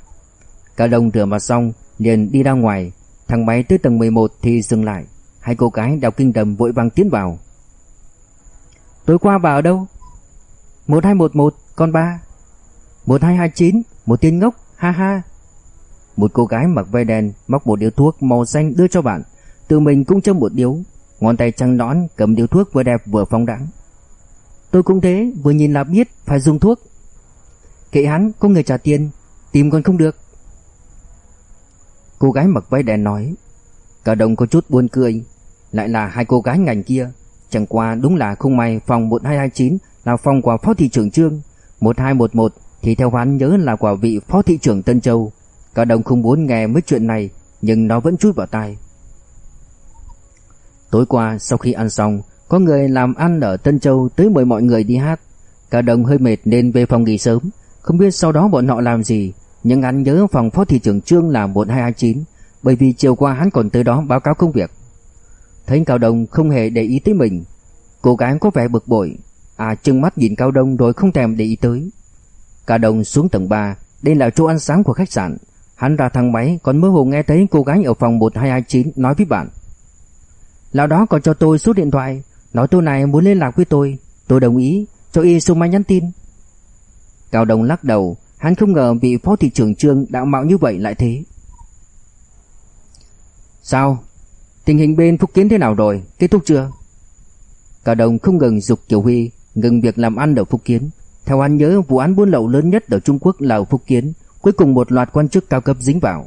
Cả đồng rửa mặt xong, liền đi ra ngoài, thằng máy tới tầng 11 thì dừng lại. Hai cô gái đào kinh đầm vội vàng tiến vào. Tối qua bà ở đâu? 1211, con ba. 1229, một tiên ngốc, ha ha. Một cô gái mặc vai đen móc một điếu thuốc màu xanh đưa cho bạn, tự mình cũng châm một điếu, ngón tay trắng nõn cầm điếu thuốc vừa đẹp vừa phong đãng. Tôi cũng thế, vừa nhìn là biết phải dùng thuốc. Kệ hắn, có người trả tiền, tìm còn không được. Cô gái mặc váy đen nói. Cả đồng có chút buồn cười, lại là hai cô gái ngành kia. Chẳng qua đúng là không may phòng 1229 là phòng của phó thị trưởng Trương, 1211 thì theo hắn nhớ là quả vị phó thị trưởng Tân Châu. Cả đồng không muốn nghe mấy chuyện này, nhưng nó vẫn chút vào tai. Tối qua sau khi ăn xong, có người làm ăn ở Tân Châu tới mời mọi người đi hát. Cả đồng hơi mệt nên về phòng nghỉ sớm, không biết sau đó bọn họ làm gì, nhưng hắn nhớ phòng phó thị trưởng Trương là 1229, bởi vì chiều qua hắn còn tới đó báo cáo công việc. Thấy Cao Đông không hề để ý tới mình, cô gái có vẻ bực bội, à trừng mắt nhìn Cao Đông rồi không thèm để ý tới. Cao Đông xuống tầng 3, đây là chỗ ăn sáng của khách sạn. Hắn ra thang máy còn mơ hồ nghe thấy cô gái ở phòng 1229 nói với bạn. Lão đó còn cho tôi số điện thoại Nói tôi này muốn liên lạc với tôi Tôi đồng ý cho y số máy nhắn tin Cao Đông lắc đầu Hắn không ngờ vị phó thị trưởng trương đạo mạo như vậy lại thế. Sao? Tình hình bên Phúc Kiến thế nào rồi? Kết thúc chưa? Cả đồng không ngừng dục Kiều Huy Ngừng việc làm ăn ở Phúc Kiến. Theo anh nhớ, vụ án buôn lậu lớn nhất ở Trung Quốc là ở Phúc Kiến, cuối cùng một loạt quan chức cao cấp dính vào.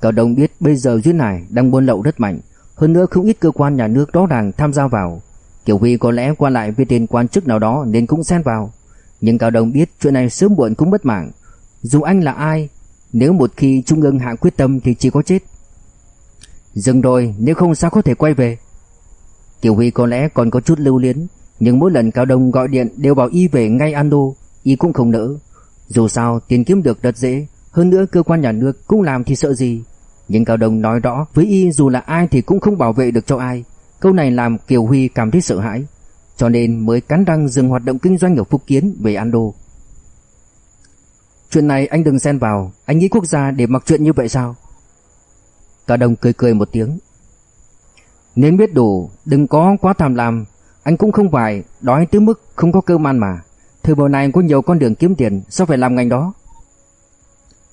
Cả đồng biết bây giờ dưới này đang buôn lậu rất mạnh, hơn nữa không ít cơ quan nhà nước rõ ràng tham gia vào. Kiều Huy có lẽ qua lại với tên quan chức nào đó nên cũng xen vào. Nhưng Cao Đông biết chuyện này sớm muộn cũng mất mạng. Dù anh là ai, nếu một khi Trung ương hạ quyết tâm thì chỉ có chết. Dừng rồi, nếu không sao có thể quay về. Kiều Huy có lẽ còn có chút lưu luyến, nhưng mỗi lần Cao Đông gọi điện đều bảo y về ngay Ando, y cũng không nỡ. Dù sao tiền kiếm được rất dễ, hơn nữa cơ quan nhà nước cũng làm thì sợ gì. Nhưng Cao Đông nói rõ với y dù là ai thì cũng không bảo vệ được cho ai. Câu này làm Kiều Huy cảm thấy sợ hãi, cho nên mới cắn răng dừng hoạt động kinh doanh ở Phúc Kiến về An Đô. Chuyện này anh đừng xen vào, anh nghĩ quốc gia để mặc chuyện như vậy sao? Cao Đông cười cười một tiếng. Nên biết đủ, đừng có quá tham lam, anh cũng không phải đói tới mức không có cơm ăn mà. Thời buổi này có nhiều con đường kiếm tiền, sao phải làm ngành đó?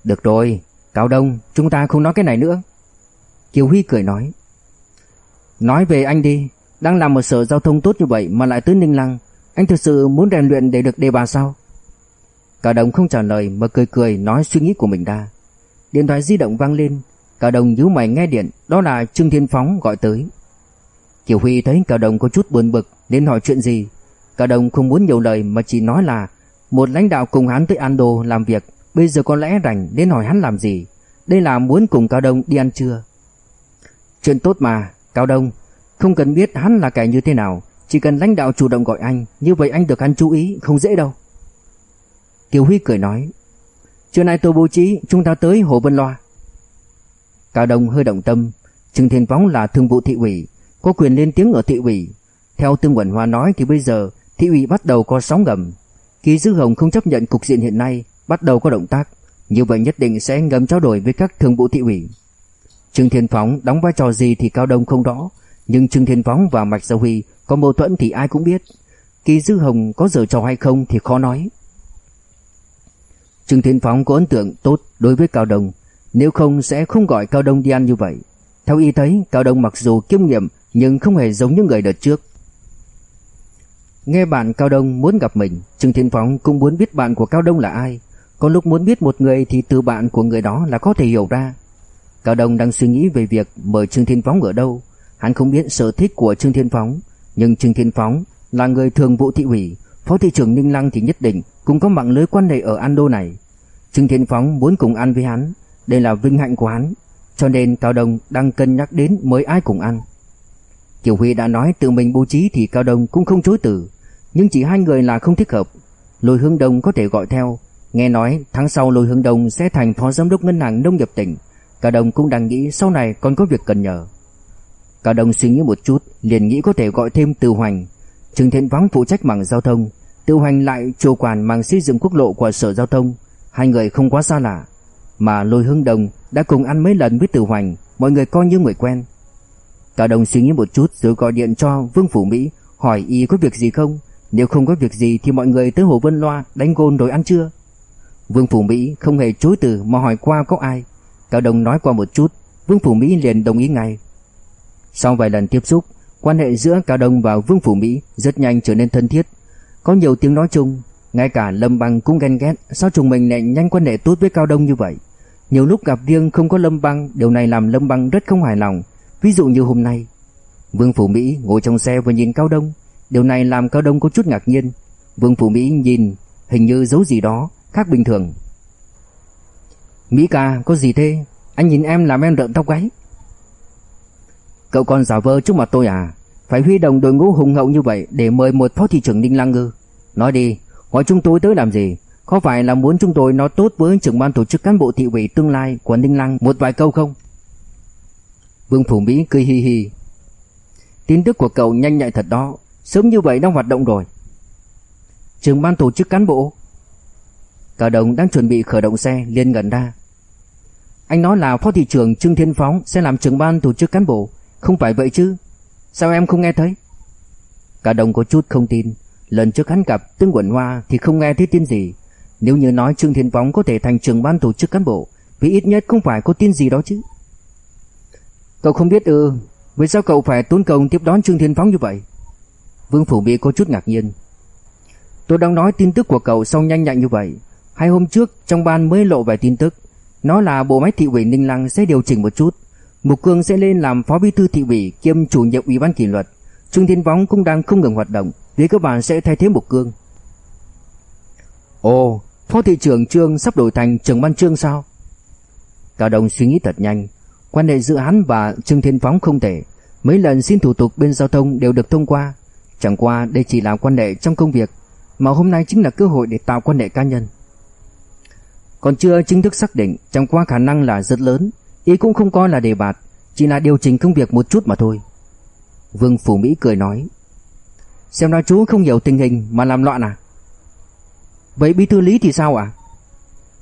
Được rồi, Cao Đông, chúng ta không nói cái này nữa. Kiều Huy cười nói. Nói về anh đi, đang làm một sở giao thông tốt như vậy mà lại tới Ninh Lăng, anh thực sự muốn rèn luyện để được đề bà sao? Cao Đông không trả lời mà cười cười nói suy nghĩ của mình ra. Điện thoại di động vang lên, Cao Đông nhíu mày nghe điện, đó là Trương Thiên Phóng gọi tới. Kiều Huy thấy Cao Đông có chút buồn bực nên hỏi chuyện gì. Cao Đông không muốn nhiều lời mà chỉ nói là một lãnh đạo cùng hắn tới Ando làm việc, bây giờ có lẽ rảnh đến hỏi hắn làm gì. Đây là muốn cùng Cao Đông đi ăn trưa. Chuyện tốt mà, Cao Đông, không cần biết hắn là kẻ như thế nào, chỉ cần lãnh đạo chủ động gọi anh, như vậy anh được hắn chú ý, không dễ đâu. Kiều Huy cười nói, trưa nay tôi bố trí chúng ta tới Hồ Vân Loa. Cao Đông hơi động tâm, trương Thiên Phóng là thương vụ thị ủy, có quyền lên tiếng ở thị ủy. Theo Tương Quẩn Hoa nói thì bây giờ thị ủy bắt đầu có sóng ngầm. Kỳ Dư Hồng không chấp nhận cục diện hiện nay, bắt đầu có động tác, như vậy nhất định sẽ ngầm trao đổi với các thương vụ thị ủy. Trương Thiên Phóng đóng vai trò gì thì Cao Đông không rõ, nhưng Trương Thiên Phóng và Mạch Gia Huy có mâu thuẫn thì ai cũng biết. Kỳ Dư Hồng có giở trò hay không thì khó nói. Trương Thiên Phóng có ấn tượng tốt đối với Cao Đông, nếu không sẽ không gọi Cao Đông đi ăn như vậy. Theo y thấy, Cao Đông mặc dù kiêm nhiệm nhưng không hề giống những người đợt trước. Nghe bạn Cao Đông muốn gặp mình, Trương Thiên Phóng cũng muốn biết bạn của Cao Đông là ai. Có lúc muốn biết một người thì từ bạn của người đó là có thể hiểu ra. Cao Đông đang suy nghĩ về việc mời Trương Thiên Phóng ở đâu. Hắn không biết sở thích của Trương Thiên Phóng, nhưng Trương Thiên Phóng là người thường vụ thị ủy, phó thị trưởng Ninh Lăng thì nhất định cũng có mạng lưới quan hệ ở Ando này. Trương Thiên Phóng muốn cùng ăn với hắn, đây là vinh hạnh của hắn, cho nên Cao Đông đang cân nhắc đến mới ai cùng ăn. Kiều Huy đã nói tự mình bố trí thì Cao Đông cũng không chối từ, nhưng chỉ hai người là không thích hợp. Lôi Hướng Đông có thể gọi theo, nghe nói tháng sau Lôi Hướng Đông sẽ thành phó giám đốc ngân hàng nông nghiệp tỉnh, Cao Đông cũng đang nghĩ sau này còn có việc cần nhờ. Cao Đông suy nghĩ một chút, liền nghĩ có thể gọi thêm Từ Hoành. Trương Thiện Vắng phụ trách mảng giao thông, Từ Hoành lại chủ quản mảng xây dựng quốc lộ của Sở Giao thông, hai người không quá xa lạ, mà Lôi Hướng đồng đã cùng ăn mấy lần với Từ Hoành, mọi người coi như người quen. Cao Đông suy nghĩ một chút rồi gọi điện cho Vương Phủ Mỹ hỏi y có việc gì không. Nếu không có việc gì thì mọi người tới Hồ Vân Loa đánh gôn rồi ăn trưa. Vương Phủ Mỹ không hề chối từ mà hỏi qua có ai. Cao Đông nói qua một chút, Vương Phủ Mỹ liền đồng ý ngay. Sau vài lần tiếp xúc, quan hệ giữa Cao Đông và Vương Phủ Mỹ rất nhanh trở nên thân thiết. Có nhiều tiếng nói chung, ngay cả Lâm Băng cũng ghen ghét sao chúng mình lại nhanh quan hệ tốt với Cao Đông như vậy. Nhiều lúc gặp riêng không có Lâm Băng, điều này làm Lâm Băng rất không hài lòng, Ví dụ như hôm nay, Vương Phủ Mỹ ngồi trong xe và nhìn Cao Đông, điều này làm Cao Đông có chút ngạc nhiên. Vương Phủ Mỹ nhìn hình như giấu gì đó khác bình thường. Mỹ ca, có gì thế? Anh nhìn em làm em rợn tóc gáy. Cậu còn giả vờ trước mặt tôi à? Phải huy động đội ngũ hùng hậu như vậy để mời một phó thị trưởng Ninh Lăng Ngư Nói đi, gọi chúng tôi tới làm gì? Có phải là muốn chúng tôi nói tốt với trưởng ban tổ chức cán bộ thị ủy tương lai của Ninh Lăng một vài câu không? Vương Phủ Mỹ cười hi hi. Tin tức của cậu nhanh nhạy thật đó, sớm như vậy đang hoạt động rồi. Trường ban tổ chức cán bộ. Cả đồng đang chuẩn bị khởi động xe liền gần ra. Anh nói là phó thị trưởng Trương Thiên Phóng sẽ làm trưởng ban tổ chức cán bộ, không phải vậy chứ? Sao em không nghe thấy? Cả đồng có chút không tin, lần trước hắn gặp Tương Quẩn Hoa thì không nghe thấy tin gì. Nếu như nói Trương Thiên Phóng có thể thành trưởng ban tổ chức cán bộ, vì ít nhất cũng phải có tin gì đó chứ. Cậu không biết ư Vì sao cậu phải tốn công tiếp đón Trương Thiên Phóng như vậy Vương Phủ Mỹ có chút ngạc nhiên Tôi đang nói tin tức của cậu sao nhanh nhạy như vậy Hai hôm trước trong ban mới lộ vài tin tức Nó là bộ máy thị ủy Ninh Lăng sẽ điều chỉnh một chút Mục Cương sẽ lên làm phó bí thư thị ủy kiêm chủ nhiệm ủy ban kỷ luật. Trương Thiên Võng cũng đang không ngừng hoạt động. Vì các bạn sẽ thay thế Mục Cương Ồ, phó thị trưởng Trương sắp đổi thành trưởng ban trương sao? Cao Đông suy nghĩ thật nhanh. Quan hệ giữa hắn và Trương Thiên Phóng không tệ. Mấy lần xin thủ tục bên giao thông đều được thông qua. Chẳng qua đây chỉ là quan hệ trong công việc Mà hôm nay chính là cơ hội để tạo quan hệ cá nhân. Còn chưa chính thức xác định Chẳng qua khả năng là rất lớn. Ý cũng không coi là đề bạt, Chỉ là điều chỉnh công việc một chút mà thôi. Vương Phủ Mỹ cười nói, Xem ra chú không hiểu tình hình mà làm loạn à? Vậy bí thư Lý thì sao ạ?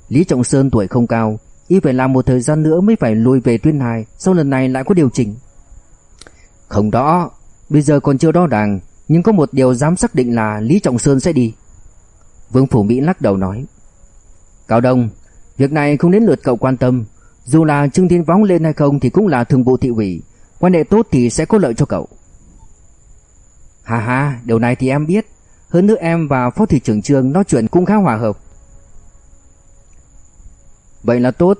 Lý Trọng Sơn tuổi không cao, Y phải làm một thời gian nữa mới phải lùi về tuyên hài Sau lần này lại có điều chỉnh. Không đó, Bây giờ còn chưa đo đàng Nhưng có một điều dám xác định là Lý Trọng Sơn sẽ đi. Vương Phủ Mỹ lắc đầu nói, Cao Đông, Việc này không đến lượt cậu quan tâm dù là Trương Thiên Võng lên hay không Thì cũng là thường vụ thị ủy. Quan hệ tốt thì sẽ có lợi cho cậu. Hà hà Điều này thì em biết. Hơn nữa em và phó thị trưởng trường nói chuyện cũng khá hòa hợp. Vậy là tốt.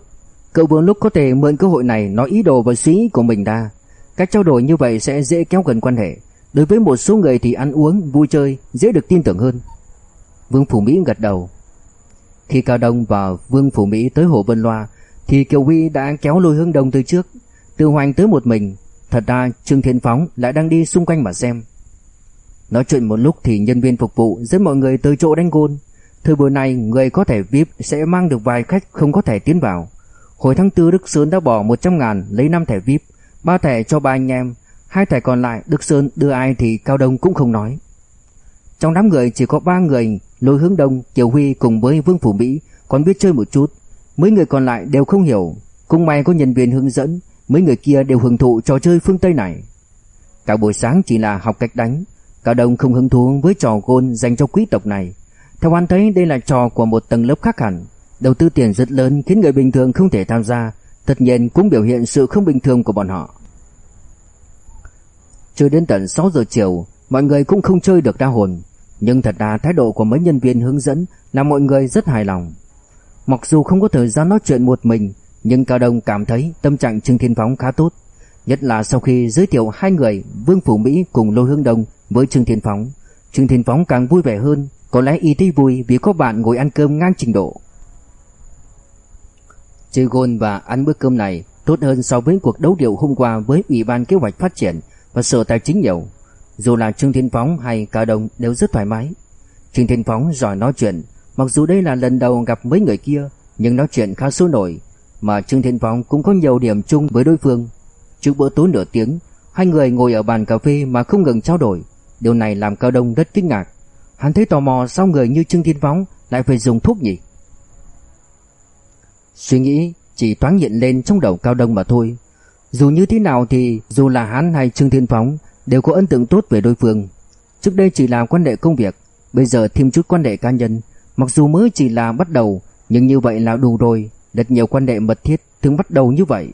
Cậu vừa lúc có thể mượn cơ hội này Nói ý đồ và suy nghĩ của mình ra. Cách trao đổi như vậy sẽ dễ kéo gần quan hệ. Đối với một số người thì ăn uống, vui chơi Dễ được tin tưởng hơn. Vương Phủ Mỹ gật đầu. Khi Cao Đông và Vương Phủ Mỹ tới Hồ Vân Loa thì Kiều Huy đã kéo lôi hương đông từ trước Từ hoành tới một mình Thật ra Trương Thiên Phóng lại đang đi xung quanh mà xem Nói chuyện một lúc thì nhân viên phục vụ dẫn mọi người tới chỗ đánh gôn Thời buổi này người có thể VIP sẽ mang được vài khách không có thể tiến vào. Hồi tháng 4 Đức Sơn đã bỏ 100 ngàn lấy 5 thẻ VIP, 3 thẻ cho ba anh em, hai thẻ còn lại Đức Sơn đưa ai thì Cao Đông cũng không nói. Trong đám người chỉ có ba người, Lôi Hướng Đông, Kiều Huy cùng với Vương Phủ Mỹ còn biết chơi một chút, mấy người còn lại đều không hiểu. Cũng may có nhân viên hướng dẫn, mấy người kia đều hưởng thụ trò chơi phương Tây này. Cả buổi sáng chỉ là học cách đánh, cả Đông không hứng thú với trò gôn dành cho quý tộc này. Theo anh thấy đây là trò của một tầng lớp khác hẳn Đầu tư tiền rất lớn khiến người bình thường không thể tham gia Tất nhiên cũng biểu hiện sự không bình thường của bọn họ Chơi đến tận 6 giờ chiều Mọi người cũng không chơi được đa hồn Nhưng thật ra thái độ của mấy nhân viên hướng dẫn là mọi người rất hài lòng Mặc dù không có thời gian nói chuyện một mình, Nhưng Cao Đông cảm thấy tâm trạng Trương Thiên Phóng khá tốt, Nhất là sau khi giới thiệu hai người, Vương Phủ Mỹ cùng Lô Hương Đông với Trương Thiên Phóng Trương Thiên Phóng càng vui vẻ hơn, có lẽ y thấy vui vì có bạn ngồi ăn cơm ngang trình độ. Chơi gôn và ăn bữa cơm này Tốt hơn so với cuộc đấu điệu hôm qua Với Ủy ban Kế hoạch Phát triển Và Sở Tài chính nhiều. Dù là Trương Thiên Phóng hay Cao Đông đều rất thoải mái. Trương Thiên Phóng giỏi nói chuyện Mặc dù đây là lần đầu gặp mấy người kia Nhưng nói chuyện khá sôi nổi Mà Trương Thiên Phóng cũng có nhiều điểm chung với đối phương Trước bữa tối nửa tiếng Hai người ngồi ở bàn cà phê mà không ngừng trao đổi Điều này làm Cao Đông rất kinh ngạc Hắn thấy tò mò sao người như Trương Thiên Phóng lại phải dùng thuốc nhỉ? Suy nghĩ chỉ thoáng hiện lên trong đầu Cao Đông mà thôi. Dù như thế nào thì dù là hắn hay Trương Thiên Phóng đều có ấn tượng tốt về đối phương. Trước đây chỉ là quan hệ công việc, bây giờ thêm chút quan hệ cá nhân. Mặc dù mới chỉ là bắt đầu, nhưng như vậy là đủ rồi. Rất nhiều quan hệ mật thiết thường bắt đầu như vậy.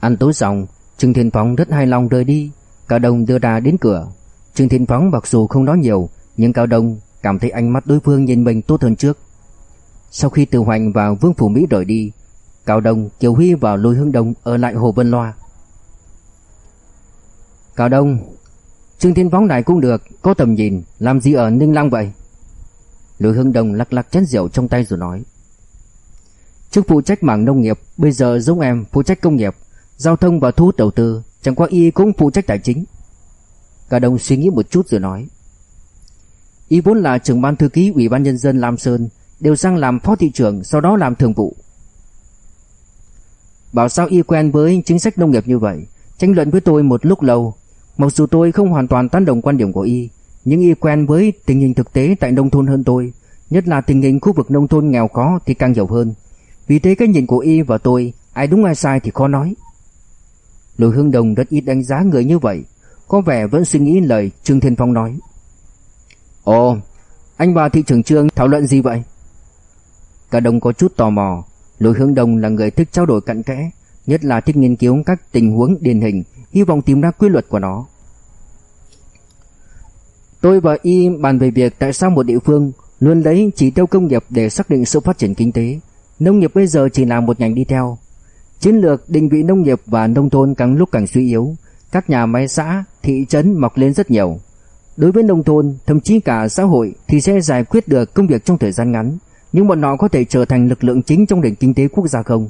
Ăn tối xong, Trương Thiên Phóng rất hài lòng rời đi. Cao Đông đưa ra đến cửa. Trương Thiên Phóng mặc dù không nói nhiều, nhưng Cao Đông cảm thấy ánh mắt đối phương nhìn mình tốt hơn trước. Sau khi Từ Hoành và Vương Phủ Mỹ rời đi, Cao Đông, Kiều Huy và Lôi Hướng Đông ở lại Hồ Vân Loa. Cao Đông, Trương Thiên Phóng này cũng được, có tầm nhìn, làm gì ở Ninh Lăng vậy? Lôi Hướng Đông lắc lắc chén rượu trong tay rồi nói. Trước phụ trách mảng nông nghiệp, bây giờ giống em phụ trách công nghiệp, giao thông và thu hút đầu tư, chẳng qua y cũng phụ trách tài chính. Cả đồng suy nghĩ một chút rồi nói Y vốn là trưởng ban thư ký Ủy ban Nhân dân Lam Sơn Đều sang làm phó thị trưởng Sau đó làm thường vụ Bảo sao y quen với chính sách nông nghiệp như vậy Tranh luận với tôi một lúc lâu Mặc dù tôi không hoàn toàn tán đồng quan điểm của y những y quen với tình hình thực tế tại nông thôn hơn tôi, Nhất là tình hình khu vực nông thôn nghèo khó thì càng hiểu hơn. Vì thế cái nhìn của y và tôi, Ai đúng ai sai thì khó nói. Lôi Hương Đồng rất ít đánh giá người như vậy, có vẻ vẫn suy nghĩ lời Trương Thiên Phong nói. Ồ, Anh và thị trưởng Trương thảo luận gì vậy? Cả đồng có chút tò mò, Lôi hương đồng là người thích trao đổi cặn kẽ, Nhất là thích nghiên cứu các tình huống điển hình, Hy vọng tìm ra quy luật của nó. Tôi và Y bàn về việc tại sao một địa phương luôn lấy chỉ tiêu công nghiệp để xác định sự phát triển kinh tế. Nông nghiệp bây giờ chỉ là một ngành đi theo. Chiến lược định vị nông nghiệp và nông thôn càng lúc càng suy yếu. Các nhà máy xã, thị trấn mọc lên rất nhiều. Đối với nông thôn, thậm chí cả xã hội thì sẽ giải quyết được công việc trong thời gian ngắn, nhưng bọn họ có thể trở thành lực lượng chính trong nền kinh tế quốc gia không?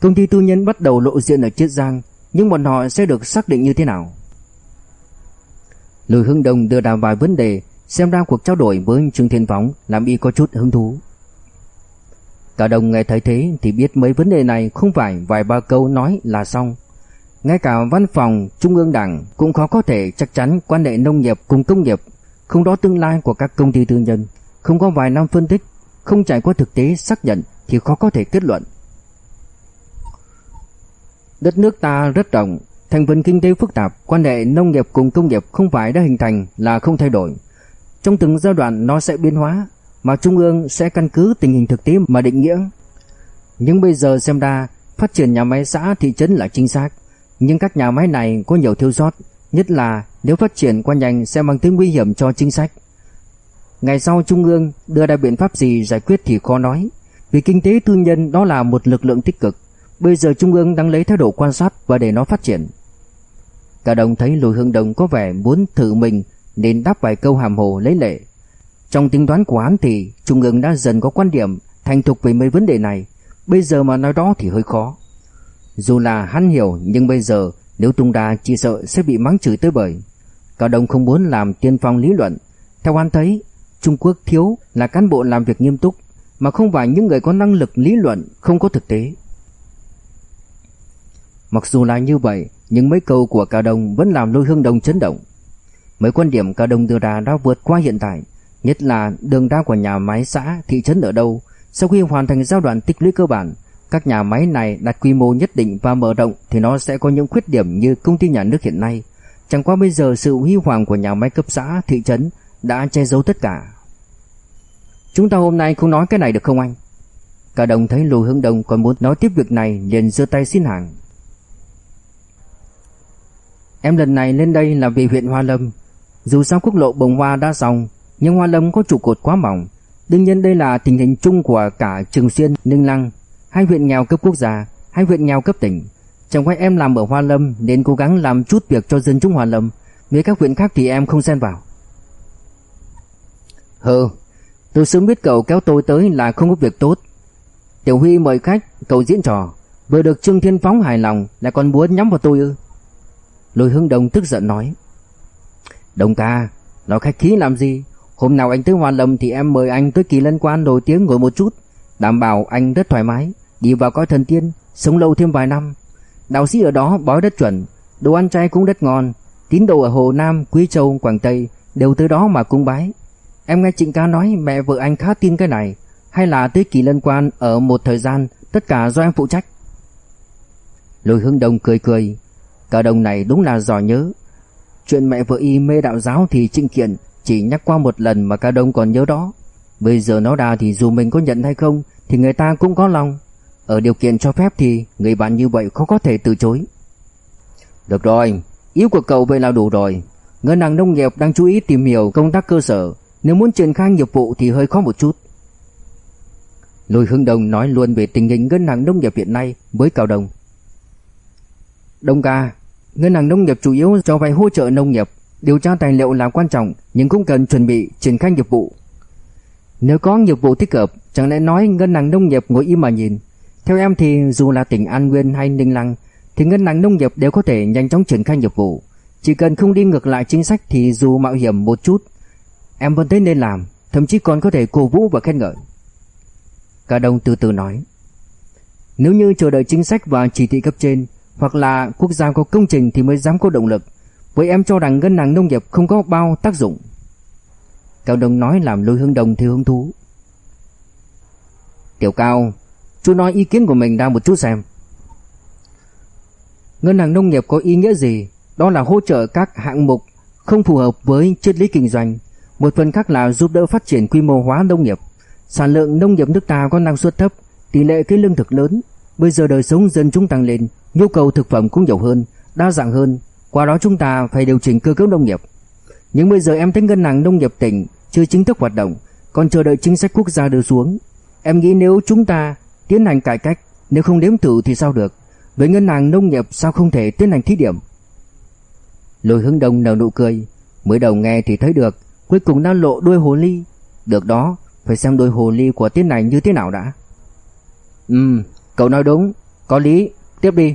Công ty tư nhân bắt đầu lộ diện ở Chiết Giang, nhưng bọn họ sẽ được xác định như thế nào? Lôi Hưng Đông đưa ra vài vấn đề, xem ra cuộc trao đổi với Trương Thiên Phóng làm y có chút hứng thú. Cả đồng nghe thấy thế thì biết mấy vấn đề này không phải vài ba câu nói là xong. Ngay cả văn phòng Trung ương Đảng cũng khó có thể chắc chắn quan hệ nông nghiệp cùng công nghiệp, không đó tương lai của các công ty tư nhân, không có vài năm phân tích, không trải qua thực tế xác nhận thì khó có thể kết luận. Đất nước ta rất rộng, thành phần kinh tế phức tạp, quan hệ nông nghiệp cùng công nghiệp không phải đã hình thành là không thay đổi. Trong từng giai đoạn nó sẽ biến hóa, mà Trung ương sẽ căn cứ tình hình thực tế mà định nghĩa. Nhưng bây giờ xem ra, phát triển nhà máy xã thị trấn là chính xác, nhưng các nhà máy này có nhiều thiếu sót, nhất là nếu phát triển quá nhanh sẽ mang tính nguy hiểm cho chính sách. Ngày sau Trung ương đưa ra biện pháp gì giải quyết thì khó nói, vì kinh tế tư nhân đó là một lực lượng tích cực. Bây giờ Trung ương đang lấy thái độ quan sát và để nó phát triển. Cả đồng thấy Lùi Hương Đồng có vẻ muốn thử mình nên đáp vài câu hàm hồ lấy lệ. Trong tính toán của hắn thì Trung ương đã dần có quan điểm thành thục về mấy vấn đề này. Bây giờ mà nói đó thì hơi khó. Dù là hắn hiểu nhưng bây giờ nếu tung ra chỉ sợ sẽ bị mắng chửi tới bời. Cả đồng không muốn làm tiên phong lý luận. Theo hắn thấy, Trung Quốc thiếu là cán bộ làm việc nghiêm túc mà không phải những người có năng lực lý luận không có thực tế. Mặc dù là như vậy, nhưng mấy câu của Cao Đông vẫn làm lôi hương đồng chấn động. Mấy quan điểm Cao Đông đưa ra đã vượt qua hiện tại, nhất là đường ra của nhà máy xã, thị trấn ở đâu. Sau khi hoàn thành giai đoạn tích lũy cơ bản, các nhà máy này đạt quy mô nhất định và mở rộng thì nó sẽ có những khuyết điểm như công ty nhà nước hiện nay. Chẳng qua bây giờ sự huy hoàng của nhà máy cấp xã, thị trấn đã che giấu tất cả. Chúng ta hôm nay không nói cái này được không anh? Cả đồng thấy Lù Hưng Đông còn muốn nói tiếp việc này liền giơ tay xin hàng. Em lần này lên đây là vì huyện Hoa Lâm. Dù sao quốc lộ Bồng Hoa đã xong, nhưng Hoa Lâm có trụ cột quá mỏng. Đương nhiên đây là tình hình chung của cả Trường Xuyên, Ninh Lăng, hai huyện nghèo cấp quốc gia, hai huyện nghèo cấp tỉnh. Chẳng qua em làm ở Hoa Lâm nên cố gắng làm chút việc cho dân chúng Hoa Lâm, với các huyện khác thì em không xen vào. Hừ, tôi sớm biết cậu kéo tôi tới là không có việc tốt. Tiểu Huy mời khách, cậu diễn trò, vừa được Trương Thiên Phóng hài lòng lại còn muốn nhắm vào tôi ư? Lôi hướng Đông tức giận nói. Đồng ca, nói khách khí làm gì? Hôm nào anh tới Hoa Lâm thì em mời anh tới kỳ lân quan nổi tiếng ngồi một chút, đảm bảo anh rất thoải mái, đi vào coi thần tiên, sống lâu thêm vài năm. Đạo sĩ ở đó bói đất chuẩn, đồ ăn chay cũng rất ngon, tín đồ ở Hồ Nam, Quý Châu, Quảng Tây đều tới đó mà cung bái. Em nghe Trịnh ca nói mẹ vợ anh khá tin cái này, hay là tới kỳ lân quan ở một thời gian, tất cả do em phụ trách. Lôi hương Đông cười cười, Cả đồng này đúng là giỏi nhớ. Chuyện mẹ vợ y mê đạo giáo thì Trịnh Kiện chỉ nhắc qua một lần mà cả đồng còn nhớ đó. Bây giờ nó ra thì dù mình có nhận hay không thì người ta cũng có lòng. Ở điều kiện cho phép thì người bạn như vậy khó có thể từ chối. Được rồi, ý của cậu vậy là đủ rồi. Ngân hàng nông nghiệp đang chú ý tìm hiểu công tác cơ sở. Nếu muốn triển khai nghiệp vụ thì hơi khó một chút. Lôi Hưng Đồng nói luôn về tình hình ngân hàng nông nghiệp hiện nay với Cao đồng Đông ca, ngân hàng nông nghiệp chủ yếu cho vay hỗ trợ nông nghiệp, điều tra tài liệu là quan trọng nhưng cũng cần chuẩn bị triển khai nghiệp vụ. Nếu có nghiệp vụ thích hợp, chẳng lẽ nói ngân hàng nông nghiệp ngồi im mà nhìn. Theo em thì dù là tỉnh An Nguyên hay Ninh Lăng thì ngân hàng nông nghiệp đều có thể nhanh chóng triển khai nghiệp vụ. Chỉ cần không đi ngược lại chính sách thì dù mạo hiểm một chút, em vẫn thấy nên làm, thậm chí còn có thể cổ vũ và khen ngợi. Cả đông từ từ nói. Nếu như chờ đợi chính sách và chỉ thị cấp trên hoặc là quốc gia có công trình thì mới dám có động lực. Với em cho rằng ngân hàng nông nghiệp không có bao tác dụng. Cao Đông nói làm lôi hương đồng thì hứng thú. Tiểu Cao, chú nói ý kiến của mình ra một chút xem. Ngân hàng nông nghiệp có ý nghĩa gì? Đó là hỗ trợ các hạng mục không phù hợp với triết lý kinh doanh. Một phần khác là giúp đỡ phát triển quy mô hóa nông nghiệp. Sản lượng nông nghiệp nước ta có năng suất thấp, tỷ lệ cây lương thực lớn. Bây giờ đời sống dân chúng tăng lên, nhu cầu thực phẩm cũng nhiều hơn, đa dạng hơn, qua đó chúng ta phải điều chỉnh cơ cấu nông nghiệp. Nhưng bây giờ em thấy ngân hàng nông nghiệp tỉnh chưa chính thức hoạt động, còn chờ đợi chính sách quốc gia đưa xuống. Em nghĩ nếu chúng ta tiến hành cải cách, nếu không đếm thử thì sao được? Với ngân hàng nông nghiệp sao không thể tiến hành thí điểm? Lôi hướng đông nở nụ cười, mới đầu nghe thì thấy được, cuối cùng đã lộ đuôi hồ ly. Được đó, phải xem đuôi hồ ly của tiến này như thế nào đã. Ừm, cậu nói đúng, có lý, tiếp đi.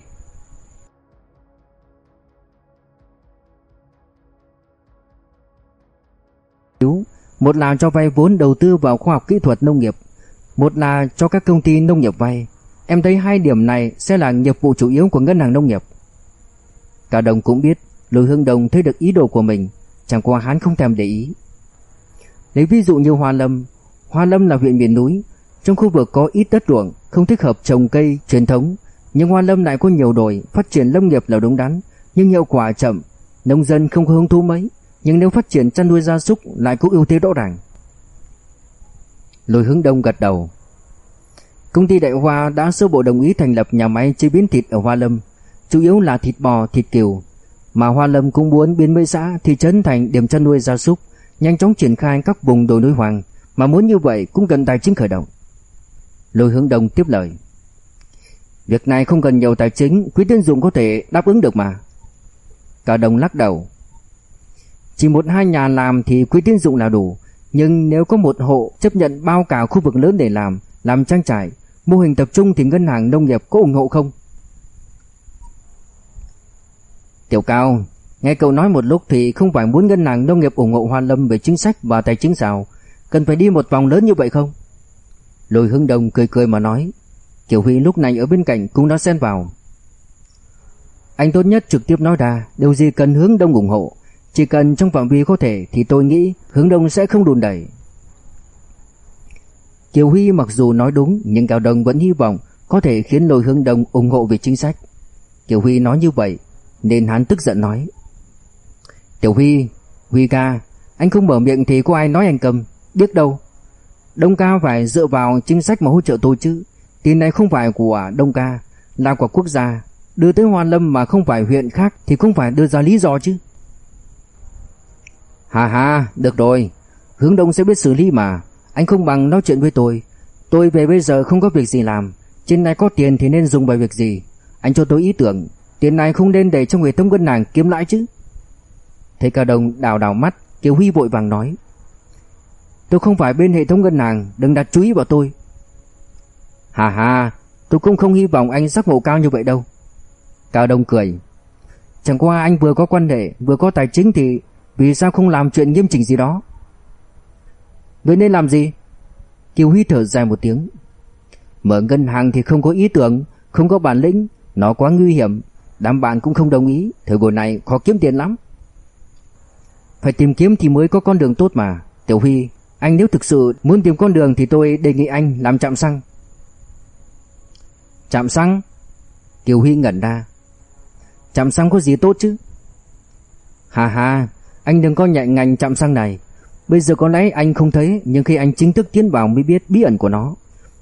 Một là cho vay vốn đầu tư vào khoa học kỹ thuật nông nghiệp, một là cho các công ty nông nghiệp vay. Em thấy hai điểm này sẽ là nghiệp vụ chủ yếu của ngân hàng nông nghiệp. Cả đồng cũng biết, Lôi Hương Đồng thấy được ý đồ của mình, chẳng qua hắn không thèm để ý. Lấy ví dụ như Hoa Lâm, Hoa Lâm là huyện miền núi, trong khu vực có ít đất ruộng, không thích hợp trồng cây truyền thống, nhưng Hoa Lâm lại có nhiều đồi, phát triển lâm nghiệp là đúng đắn, nhưng hiệu quả chậm, nông dân không có hứng thú mấy, nhưng nếu phát triển chăn nuôi gia súc lại có ưu thế rõ ràng. Lôi Hướng Đông gật đầu. Công ty Đại Hoa đã sơ bộ đồng ý thành lập nhà máy chế biến thịt ở Hoa Lâm, chủ yếu là thịt bò, thịt cừu, mà Hoa Lâm cũng muốn biến mấy xã thị trấn thành điểm chăn nuôi gia súc, nhanh chóng triển khai các vùng đồi núi hoàng, mà muốn như vậy cũng cần tài chính khởi động. Lôi Hướng Đông tiếp lời. Việc này không cần nhiều tài chính, quý tiên dụng có thể đáp ứng được mà. Cả đồng lắc đầu. Chỉ một hai nhà làm thì quỹ tín dụng là đủ, nhưng nếu có một hộ chấp nhận bao cả khu vực lớn để làm, làm trang trại, mô hình tập trung thì ngân hàng nông nghiệp có ủng hộ không? Tiểu Cao, nghe cậu nói một lúc thì không phải muốn ngân hàng nông nghiệp ủng hộ Hoa Lâm về chính sách và tài chính sao? Cần phải đi một vòng lớn như vậy không? Lôi Hưng Đông cười cười mà nói. Kiều Huy lúc này ở bên cạnh cũng đã xen vào. Anh tốt nhất trực tiếp nói ra điều gì cần hướng đông ủng hộ. Chỉ cần trong phạm vi có thể thì tôi nghĩ hướng đông sẽ không đùn đẩy. Kiều Huy mặc dù nói đúng nhưng Cao Đông vẫn hy vọng có thể khiến lôi hướng đông ủng hộ về chính sách. Kiều Huy nói như vậy nên hắn tức giận nói. Tiểu Huy, Huy ca, anh không mở miệng thì có ai nói anh cầm, biết đâu. Đông ca phải dựa vào chính sách mà hỗ trợ tôi chứ. Tiền này không phải của Đông ca, là của quốc gia. Đưa tới Hoa Lâm mà không phải huyện khác thì không phải đưa ra lý do chứ. Hà hà, được rồi. Hướng Đông sẽ biết xử lý mà. Anh không bằng nói chuyện với tôi. Tôi về bây giờ không có việc gì làm. Trên này có tiền thì nên dùng vào việc gì. Anh cho tôi ý tưởng. Tiền này không nên để trong hệ thống ngân hàng kiếm lãi chứ. Thấy Cao Đông đào đào mắt, Kiều Huy vội vàng nói. Tôi không phải bên hệ thống ngân hàng, đừng đặt chú ý vào tôi. Hà hà, tôi cũng không hy vọng anh giác ngộ cao như vậy đâu. Cao Đông cười. Chẳng qua anh vừa có quan hệ, vừa có tài chính thì vì sao không làm chuyện nghiêm chỉnh gì đó? Vậy nên làm gì? Kiều Huy thở dài một tiếng. Mở ngân hàng thì không có ý tưởng, không có bản lĩnh, nó quá nguy hiểm. Đám bạn cũng không đồng ý, thời buổi này khó kiếm tiền lắm. Phải tìm kiếm thì mới có con đường tốt mà. Tiểu Huy, anh nếu thực sự muốn tìm con đường thì tôi đề nghị anh làm trạm xăng. Trạm xăng? Kiều Huy ngẩn ra. Trạm xăng có gì tốt chứ? Hà hà, anh đừng có nhạy ngành trạm xăng này. Bây giờ có lẽ anh không thấy, nhưng khi anh chính thức tiến vào mới biết bí ẩn của nó.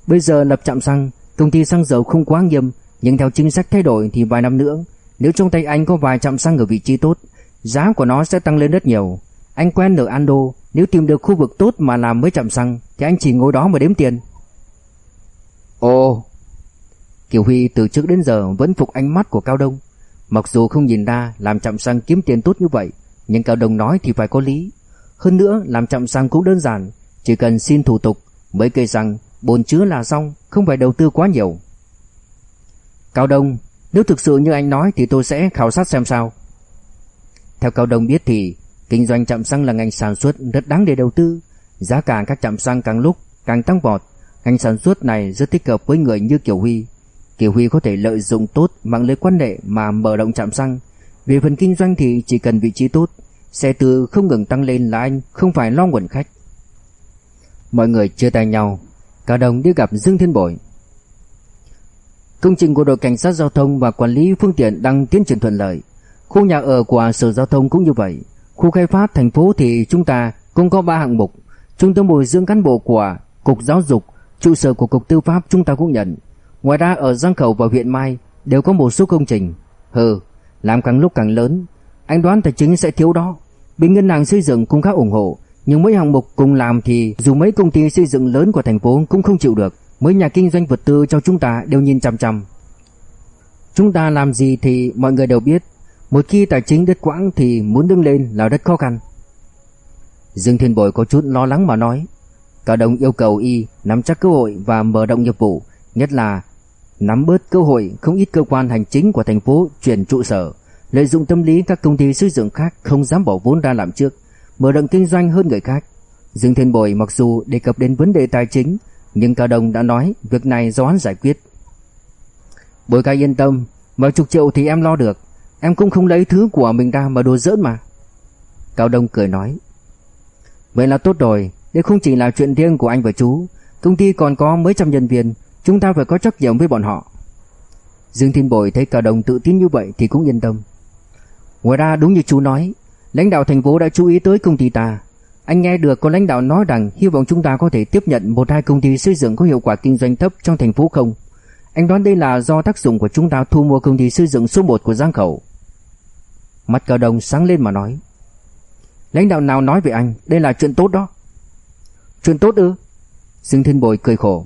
Bây giờ lập trạm xăng, công ty xăng dầu không quá nghiêm, nhưng theo chính sách thay đổi thì vài năm nữa, nếu trong tay anh có vài trạm xăng ở vị trí tốt, giá của nó sẽ tăng lên rất nhiều. Anh quen ở Ando, nếu tìm được khu vực tốt mà làm mới chậm xăng Thì anh chỉ ngồi đó mà đếm tiền Ồ Kiều Huy từ trước đến giờ vẫn phục ánh mắt của Cao Đông Mặc dù không nhìn ra làm chậm xăng kiếm tiền tốt như vậy nhưng Cao đồng nói thì phải có lý Hơn nữa, làm chậm xăng cũng đơn giản Chỉ cần xin thủ tục Mấy cây xăng bồn chứa là xong, Không phải đầu tư quá nhiều Cao Đông, Nếu thực sự như anh nói thì tôi sẽ khảo sát xem sao Theo Cao Đông biết thì, Kinh doanh trạm xăng là ngành sản xuất rất đáng để đầu tư. Giá cả các trạm xăng càng lúc càng tăng vọt. Ngành sản xuất này rất thích hợp với người như Kiều Huy. Kiều Huy có thể lợi dụng tốt mạng lưới quan hệ mà mở rộng trạm xăng. Về phần kinh doanh thì chỉ cần vị trí tốt, xe từ không ngừng tăng lên là anh không phải lo nguồn khách. Mọi người chia tay nhau, cả đồng đi gặp Dương Thiên Bội. Công trình của đội cảnh sát giao thông và quản lý phương tiện đang tiến triển thuận lợi. Khu nhà ở của sở giao thông cũng như vậy. Khu khai phát thành phố thì chúng ta cũng có 3 hạng mục. Trung tâm bồi dưỡng cán bộ của Cục Giáo dục, trụ sở của Cục Tư pháp chúng ta cũng nhận. Ngoài ra ở Giang Khẩu và huyện Mai đều có một số công trình. Hừ, làm càng lúc càng lớn, anh đoán tài chính sẽ thiếu đó. Bên ngân hàng xây dựng cũng khá ủng hộ, nhưng mấy hạng mục cùng làm thì dù mấy công ty xây dựng lớn của thành phố cũng không chịu được, mấy nhà kinh doanh vật tư cho chúng ta đều nhìn chằm chằm. Chúng ta làm gì thì mọi người đều biết, một khi tài chính đứt quãng thì muốn đứng lên là rất khó khăn. Dương Thiên Bội có chút lo lắng mà nói, Cả đồng yêu cầu y nắm chắc cơ hội và mở rộng nghiệp vụ, nhất là nắm bớt cơ hội không ít cơ quan hành chính của thành phố chuyển trụ sở, lợi dụng tâm lý các công ty xây dựng khác không dám bỏ vốn ra làm trước, mở rộng kinh doanh hơn người khác. Dương Thiên Bồi mặc dù đề cập đến vấn đề tài chính, nhưng Cao Đồng đã nói việc này do hắn giải quyết. Bồi ca yên tâm, vài chục triệu thì em lo được, em cũng không lấy thứ của mình ra mà đồ giỡn mà. Cao Đông cười nói. Vậy là tốt rồi, đây không chỉ là chuyện riêng của anh và chú, công ty còn có mấy trăm nhân viên, chúng ta phải có trách nhiệm với bọn họ. Dương Thiên Bồi thấy Cao đồng tự tin như vậy thì cũng yên tâm. Ngoài ra đúng như chú nói, lãnh đạo thành phố đã chú ý tới công ty ta. Anh nghe được có lãnh đạo nói rằng hy vọng chúng ta có thể tiếp nhận một hai công ty xây dựng có hiệu quả kinh doanh thấp trong thành phố không. Anh đoán đây là do tác dụng của chúng ta thu mua công ty xây dựng số 1 của Giang Khẩu. mặt Cao đồng sáng lên mà nói. Lãnh đạo nào nói về anh, đây là chuyện tốt đó. Chuyện tốt ư? Dương Thiên Bồi cười khổ.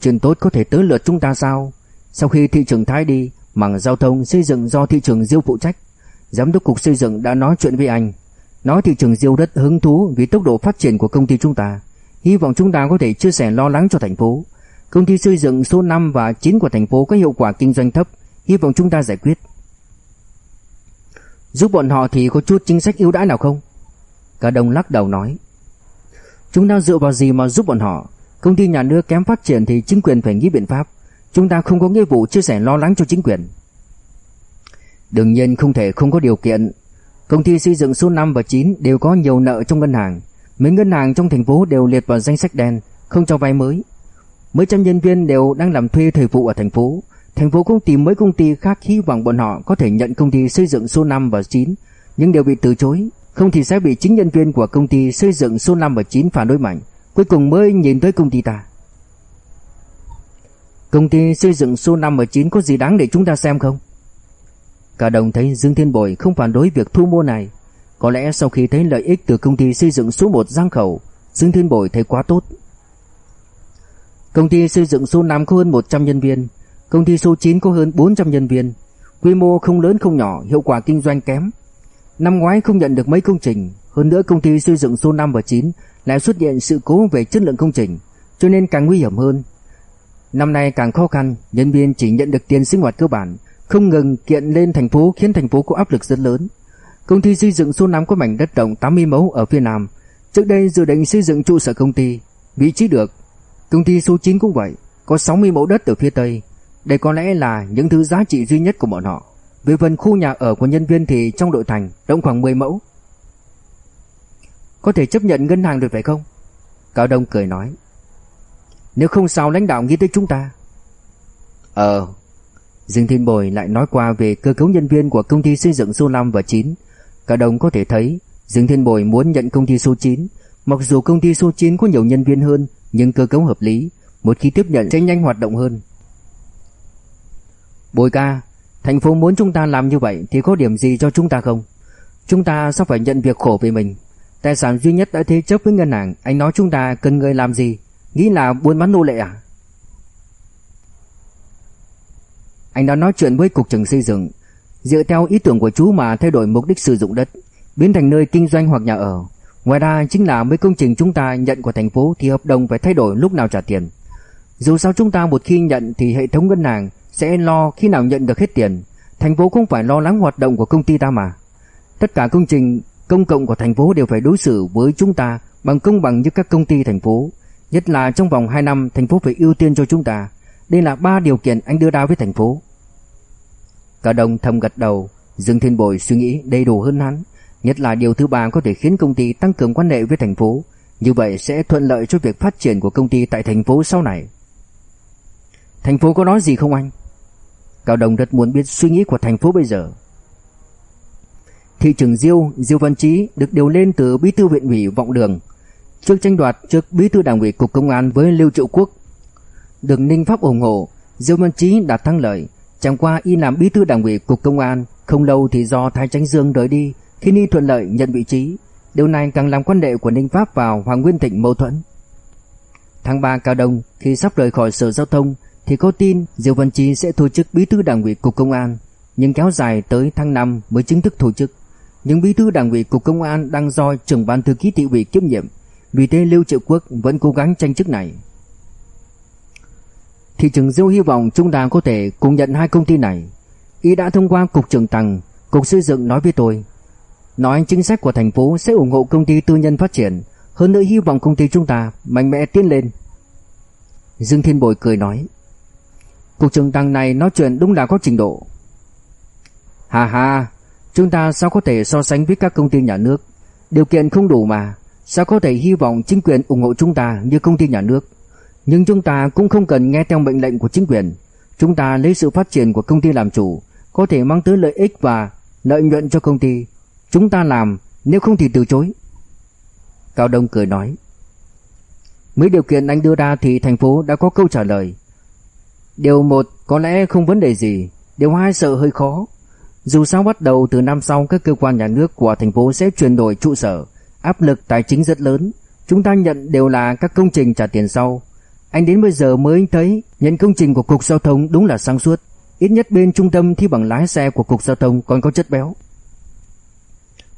Chuyện tốt có thể tới lượt chúng ta sao? Sau khi thị trường Thái đi, mảng giao thông xây dựng do thị trường Diêu phụ trách. Giám đốc cục xây dựng đã nói chuyện với anh. Nói thị trường Diêu rất hứng thú vì tốc độ phát triển của công ty chúng ta. Hy vọng chúng ta có thể chia sẻ lo lắng cho thành phố. Công ty xây dựng số 5 và 9 của thành phố có hiệu quả kinh doanh thấp. Hy vọng chúng ta giải quyết. Giúp bọn họ thì có chút chính sách ưu đãi nào không? Cả đồng lắc đầu nói. Chúng ta dựa vào gì mà giúp bọn họ? Công ty nhà nước kém phát triển thì chính quyền phải nghĩ biện pháp. Chúng ta không có nghĩa vụ chia sẻ lo lắng cho chính quyền. Đương nhiên không thể không có điều kiện. Công ty xây dựng số 5 và 9 đều có nhiều nợ trong ngân hàng. Mấy ngân hàng trong thành phố đều liệt vào danh sách đen, không cho vay mới. Mấy trăm nhân viên đều đang làm thuê thời vụ ở thành phố. Thành phố cũng tìm mấy công ty khác hy vọng bọn họ có thể nhận công ty xây dựng số 5 và 9, nhưng đều bị từ chối. Không thì sẽ bị chính nhân viên của công ty xây dựng số 5 và 9 phản đối mạnh Cuối cùng mới nhìn tới công ty ta. Công ty xây dựng số 5 và 9 có gì đáng để chúng ta xem không? Cả đồng thấy Dương Thiên bội không phản đối việc thu mua này. Có lẽ sau khi thấy lợi ích từ công ty xây dựng số 1 Giang Khẩu Dương Thiên bội thấy quá tốt. Công ty xây dựng số 5 có hơn 100 nhân viên Công ty số 9 có hơn 400 nhân viên. Quy mô không lớn không nhỏ Hiệu quả kinh doanh kém. Năm ngoái không nhận được mấy công trình, hơn nữa công ty xây dựng số 5 và 9 lại xuất hiện sự cố về chất lượng công trình, cho nên càng nguy hiểm hơn. Năm nay càng khó khăn, nhân viên chỉ nhận được tiền sinh hoạt cơ bản, không ngừng kiện lên thành phố khiến thành phố có áp lực rất lớn. Công ty xây dựng số 5 có mảnh đất rộng 80 mẫu ở phía nam, trước đây dự định xây dựng trụ sở công ty, vị trí được. Công ty số 9 cũng vậy, có 60 mẫu đất ở phía tây. Đây có lẽ là những thứ giá trị duy nhất của bọn họ. Về phần khu nhà ở của nhân viên thì trong đội thành rộng khoảng 10 mẫu. Có thể chấp nhận ngân hàng được phải không? Cao Đông cười nói. Nếu không sao lãnh đạo nghĩ tới chúng ta. Ờ. Dương Thiên Bồi lại nói qua về cơ cấu nhân viên của công ty xây dựng số 5 và 9. Cao Đông có thể thấy Dương Thiên Bồi muốn nhận công ty số 9. Mặc dù công ty số 9 có nhiều nhân viên hơn nhưng cơ cấu hợp lý. Một khi tiếp nhận sẽ nhanh hoạt động hơn. Bồi ca, Thành phố muốn chúng ta làm như vậy thì có điểm gì cho chúng ta không? Chúng ta sao phải nhận việc khổ về mình? Tài sản duy nhất đã thế chấp với ngân hàng, anh nói chúng ta cần người làm gì? Nghĩ là buôn bán nô lệ à? Anh đã nói chuyện với cục trưởng xây dựng, dựa theo ý tưởng của chú mà thay đổi mục đích sử dụng đất, biến thành nơi kinh doanh hoặc nhà ở. Ngoài ra chính là mấy công trình chúng ta nhận của thành phố thì hợp đồng phải thay đổi lúc nào trả tiền. Dù sao chúng ta một khi nhận thì hệ thống ngân hàng sẽ lo khi nào nhận được hết tiền. Thành phố không phải lo lắng hoạt động của công ty ta mà. Tất cả công trình công cộng của thành phố đều phải đối xử với chúng ta bằng công bằng như các công ty thành phố. Nhất là trong vòng 2 năm thành phố phải ưu tiên cho chúng ta. Đây là ba điều kiện anh đưa ra với thành phố. Cả đồng thầm gật đầu, Dương Thiên Bồi suy nghĩ đầy đủ hơn hắn. Nhất là điều thứ ba có thể khiến công ty tăng cường quan hệ với thành phố. Như vậy sẽ thuận lợi cho việc phát triển của công ty tại thành phố sau này. Thành phố có nói gì không anh? Cao đồng rất muốn biết suy nghĩ của thành phố bây giờ. Thị trưởng Diêu, Diêu Văn Chí được điều lên từ bí thư huyện ủy Vọng Đường, trước tranh đoạt trước bí thư đảng ủy cục công an với Lưu Triệu Quốc. Được Ninh Pháp ủng hộ, Diêu Văn Chí đạt thắng lợi, chẳng qua y làm bí thư đảng ủy cục công an, không lâu thì do Thái Chánh Dương rời đi, khi y thuận lợi nhận vị trí. Điều này càng làm quan hệ của Ninh Pháp và Hoàng Nguyên Thịnh mâu thuẫn. Tháng 3 cao đông, khi sắp rời khỏi sở giao thông, thì có tin Diêu Văn Chí sẽ thôi chức bí thư đảng ủy cục công an, nhưng kéo dài tới tháng 5 mới chính thức thôi chức. Nhưng bí thư đảng ủy cục công an đang do trưởng ban thư ký thị ủy kiêm nhiệm, vì thế Lưu Triệu Quốc vẫn cố gắng tranh chức này. Thị trưởng Diêu hy vọng chúng ta có thể cùng nhận hai công ty này. Y đã thông qua cục trưởng Tằng, cục xây dựng nói với tôi, nói chính sách của thành phố sẽ ủng hộ công ty tư nhân phát triển, hơn nữa hy vọng công ty chúng ta mạnh mẽ tiến lên. Dương Thiên Bồi cười nói, cục trưởng Tằng này nói chuyện đúng là có trình độ. Hà hà, chúng ta sao có thể so sánh với các công ty nhà nước, điều kiện không đủ mà, sao có thể hy vọng chính quyền ủng hộ chúng ta như công ty nhà nước. Nhưng chúng ta cũng không cần nghe theo mệnh lệnh của chính quyền. Chúng ta lấy sự phát triển của công ty làm chủ, có thể mang tới lợi ích và lợi nhuận cho công ty. Chúng ta làm, nếu không thì từ chối. Cao Đông cười nói. Mấy điều kiện anh đưa ra thì thành phố đã có câu trả lời. Điều một có lẽ không vấn đề gì, điều hai sợ hơi khó. Dù sao bắt đầu từ năm sau các cơ quan nhà nước của thành phố sẽ chuyển đổi trụ sở, áp lực tài chính rất lớn. Chúng ta nhận đều là các công trình trả tiền sau, anh đến bây giờ mới thấy nhận công trình của Cục Giao thông đúng là sáng suốt. Ít nhất bên trung tâm thi bằng lái xe của Cục Giao thông còn có chất béo.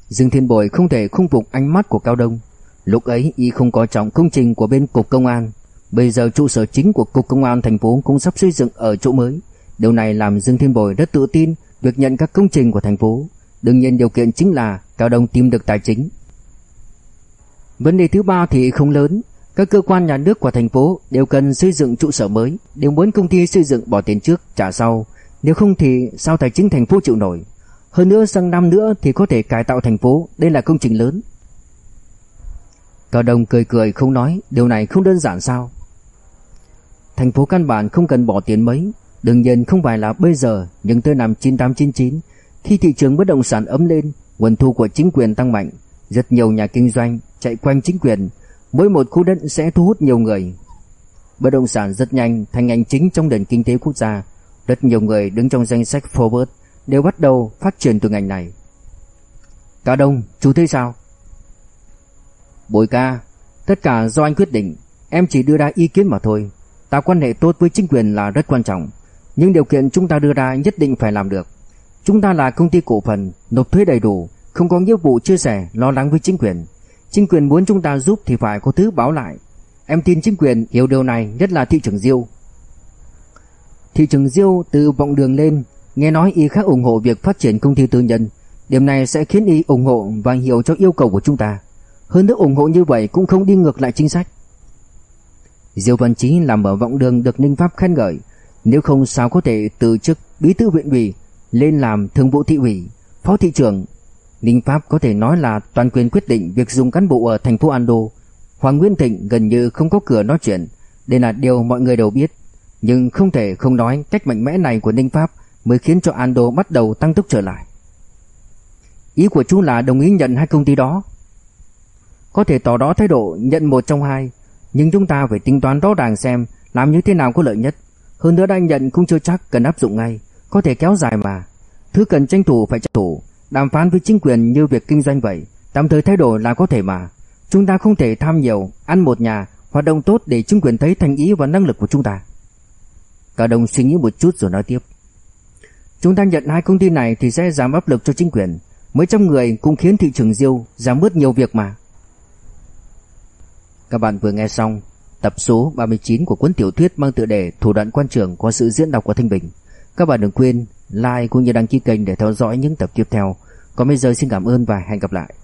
Dương Thiên Bồi không thể khung phục ánh mắt của Cao Đông. Lúc ấy y không có trọng công trình của bên Cục Công an. Bây giờ trụ sở chính của Cục Công an thành phố cũng sắp xây dựng ở chỗ mới. Điều này làm Dương Thiên Bồi rất tự tin việc nhận các công trình của thành phố. Đương nhiên điều kiện chính là Cao Đông tìm được tài chính. Vấn đề thứ ba thì không lớn, các cơ quan nhà nước của thành phố đều cần xây dựng trụ sở mới, đều muốn công ty xây dựng bỏ tiền trước trả sau, nếu không thì sao tài chính thành phố chịu nổi. Hơn nữa sang năm nữa thì có thể cải tạo thành phố, đây là công trình lớn. Cao Đông cười cười không nói, điều này không đơn giản sao? Thành phố căn bản không cần bỏ tiền mấy, đương nhiên không phải là bây giờ, nhưng tới năm 9899, khi thị trường bất động sản ấm lên, nguồn thu của chính quyền tăng mạnh, rất nhiều nhà kinh doanh chạy quanh chính quyền Mỗi một khu đất sẽ thu hút nhiều người. Bất động sản rất nhanh thành ngành chính trong nền kinh tế quốc gia. Rất nhiều người đứng trong danh sách Forbes đều bắt đầu phát triển từ ngành này. Cả đông, chú thấy sao? Bồi ca, tất cả do anh quyết định, em chỉ đưa ra ý kiến mà thôi. Tạo quan hệ tốt với chính quyền là rất quan trọng, nhưng điều kiện chúng ta đưa ra nhất định phải làm được. Chúng ta là công ty cổ phần, nộp thuế đầy đủ, không có nghĩa vụ chia sẻ, lo lắng với chính quyền. Chính quyền muốn chúng ta giúp thì phải có thứ báo lại. Em tin chính quyền hiểu điều này nhất là thị trưởng Diêu. Thị trưởng Diêu từ vọng đường lên, nghe nói y khác ủng hộ việc phát triển công ty tư nhân. Điểm này sẽ khiến y ủng hộ và hiểu cho yêu cầu của chúng ta. Hơn nữa ủng hộ như vậy cũng không đi ngược lại chính sách. Diêu Văn Chí làm ở vọng đường được Ninh Pháp khen ngợi, nếu không sao có thể từ chức bí thư huyện ủy lên làm thường vụ thị ủy, phó thị trưởng Ninh Pháp có thể nói là toàn quyền quyết định việc dùng cán bộ ở thành phố Ando. Hoàng Nguyên Thịnh gần như không có cửa nói chuyện, đây là điều mọi người đều biết. Nhưng không thể không nói cách mạnh mẽ này của Ninh Pháp mới khiến cho Ando bắt đầu tăng tốc trở lại. Ý của chú là đồng ý nhận hai công ty đó. Có thể tỏ đó thái độ nhận một trong hai, nhưng chúng ta phải tính toán rõ ràng xem làm như thế nào có lợi nhất. Hơn nữa đang nhận cũng chưa chắc cần áp dụng ngay, có thể kéo dài mà. Thứ cần tranh thủ phải tranh thủ, Đàm phán với chính quyền như việc kinh doanh vậy, tạm thời thay đổi là có thể mà. Chúng ta không thể tham nhiều, ăn một nhà, hoạt động tốt để chính quyền thấy thành ý và năng lực của chúng ta. Cả đồng suy nghĩ một chút rồi nói tiếp. Chúng ta nhận hai công ty này thì sẽ giảm áp lực cho chính quyền. Mấy trăm người cũng khiến thị trường diêu giảm bớt nhiều việc mà. Các bạn vừa nghe xong tập số 39 của cuốn tiểu thuyết mang tựa đề Thủ đoạn quan trường qua sự diễn đọc của Thanh Bình. Các bạn đừng quên like cũng như đăng ký kênh để theo dõi những tập tiếp theo. Còn bây giờ xin cảm ơn và hẹn gặp lại.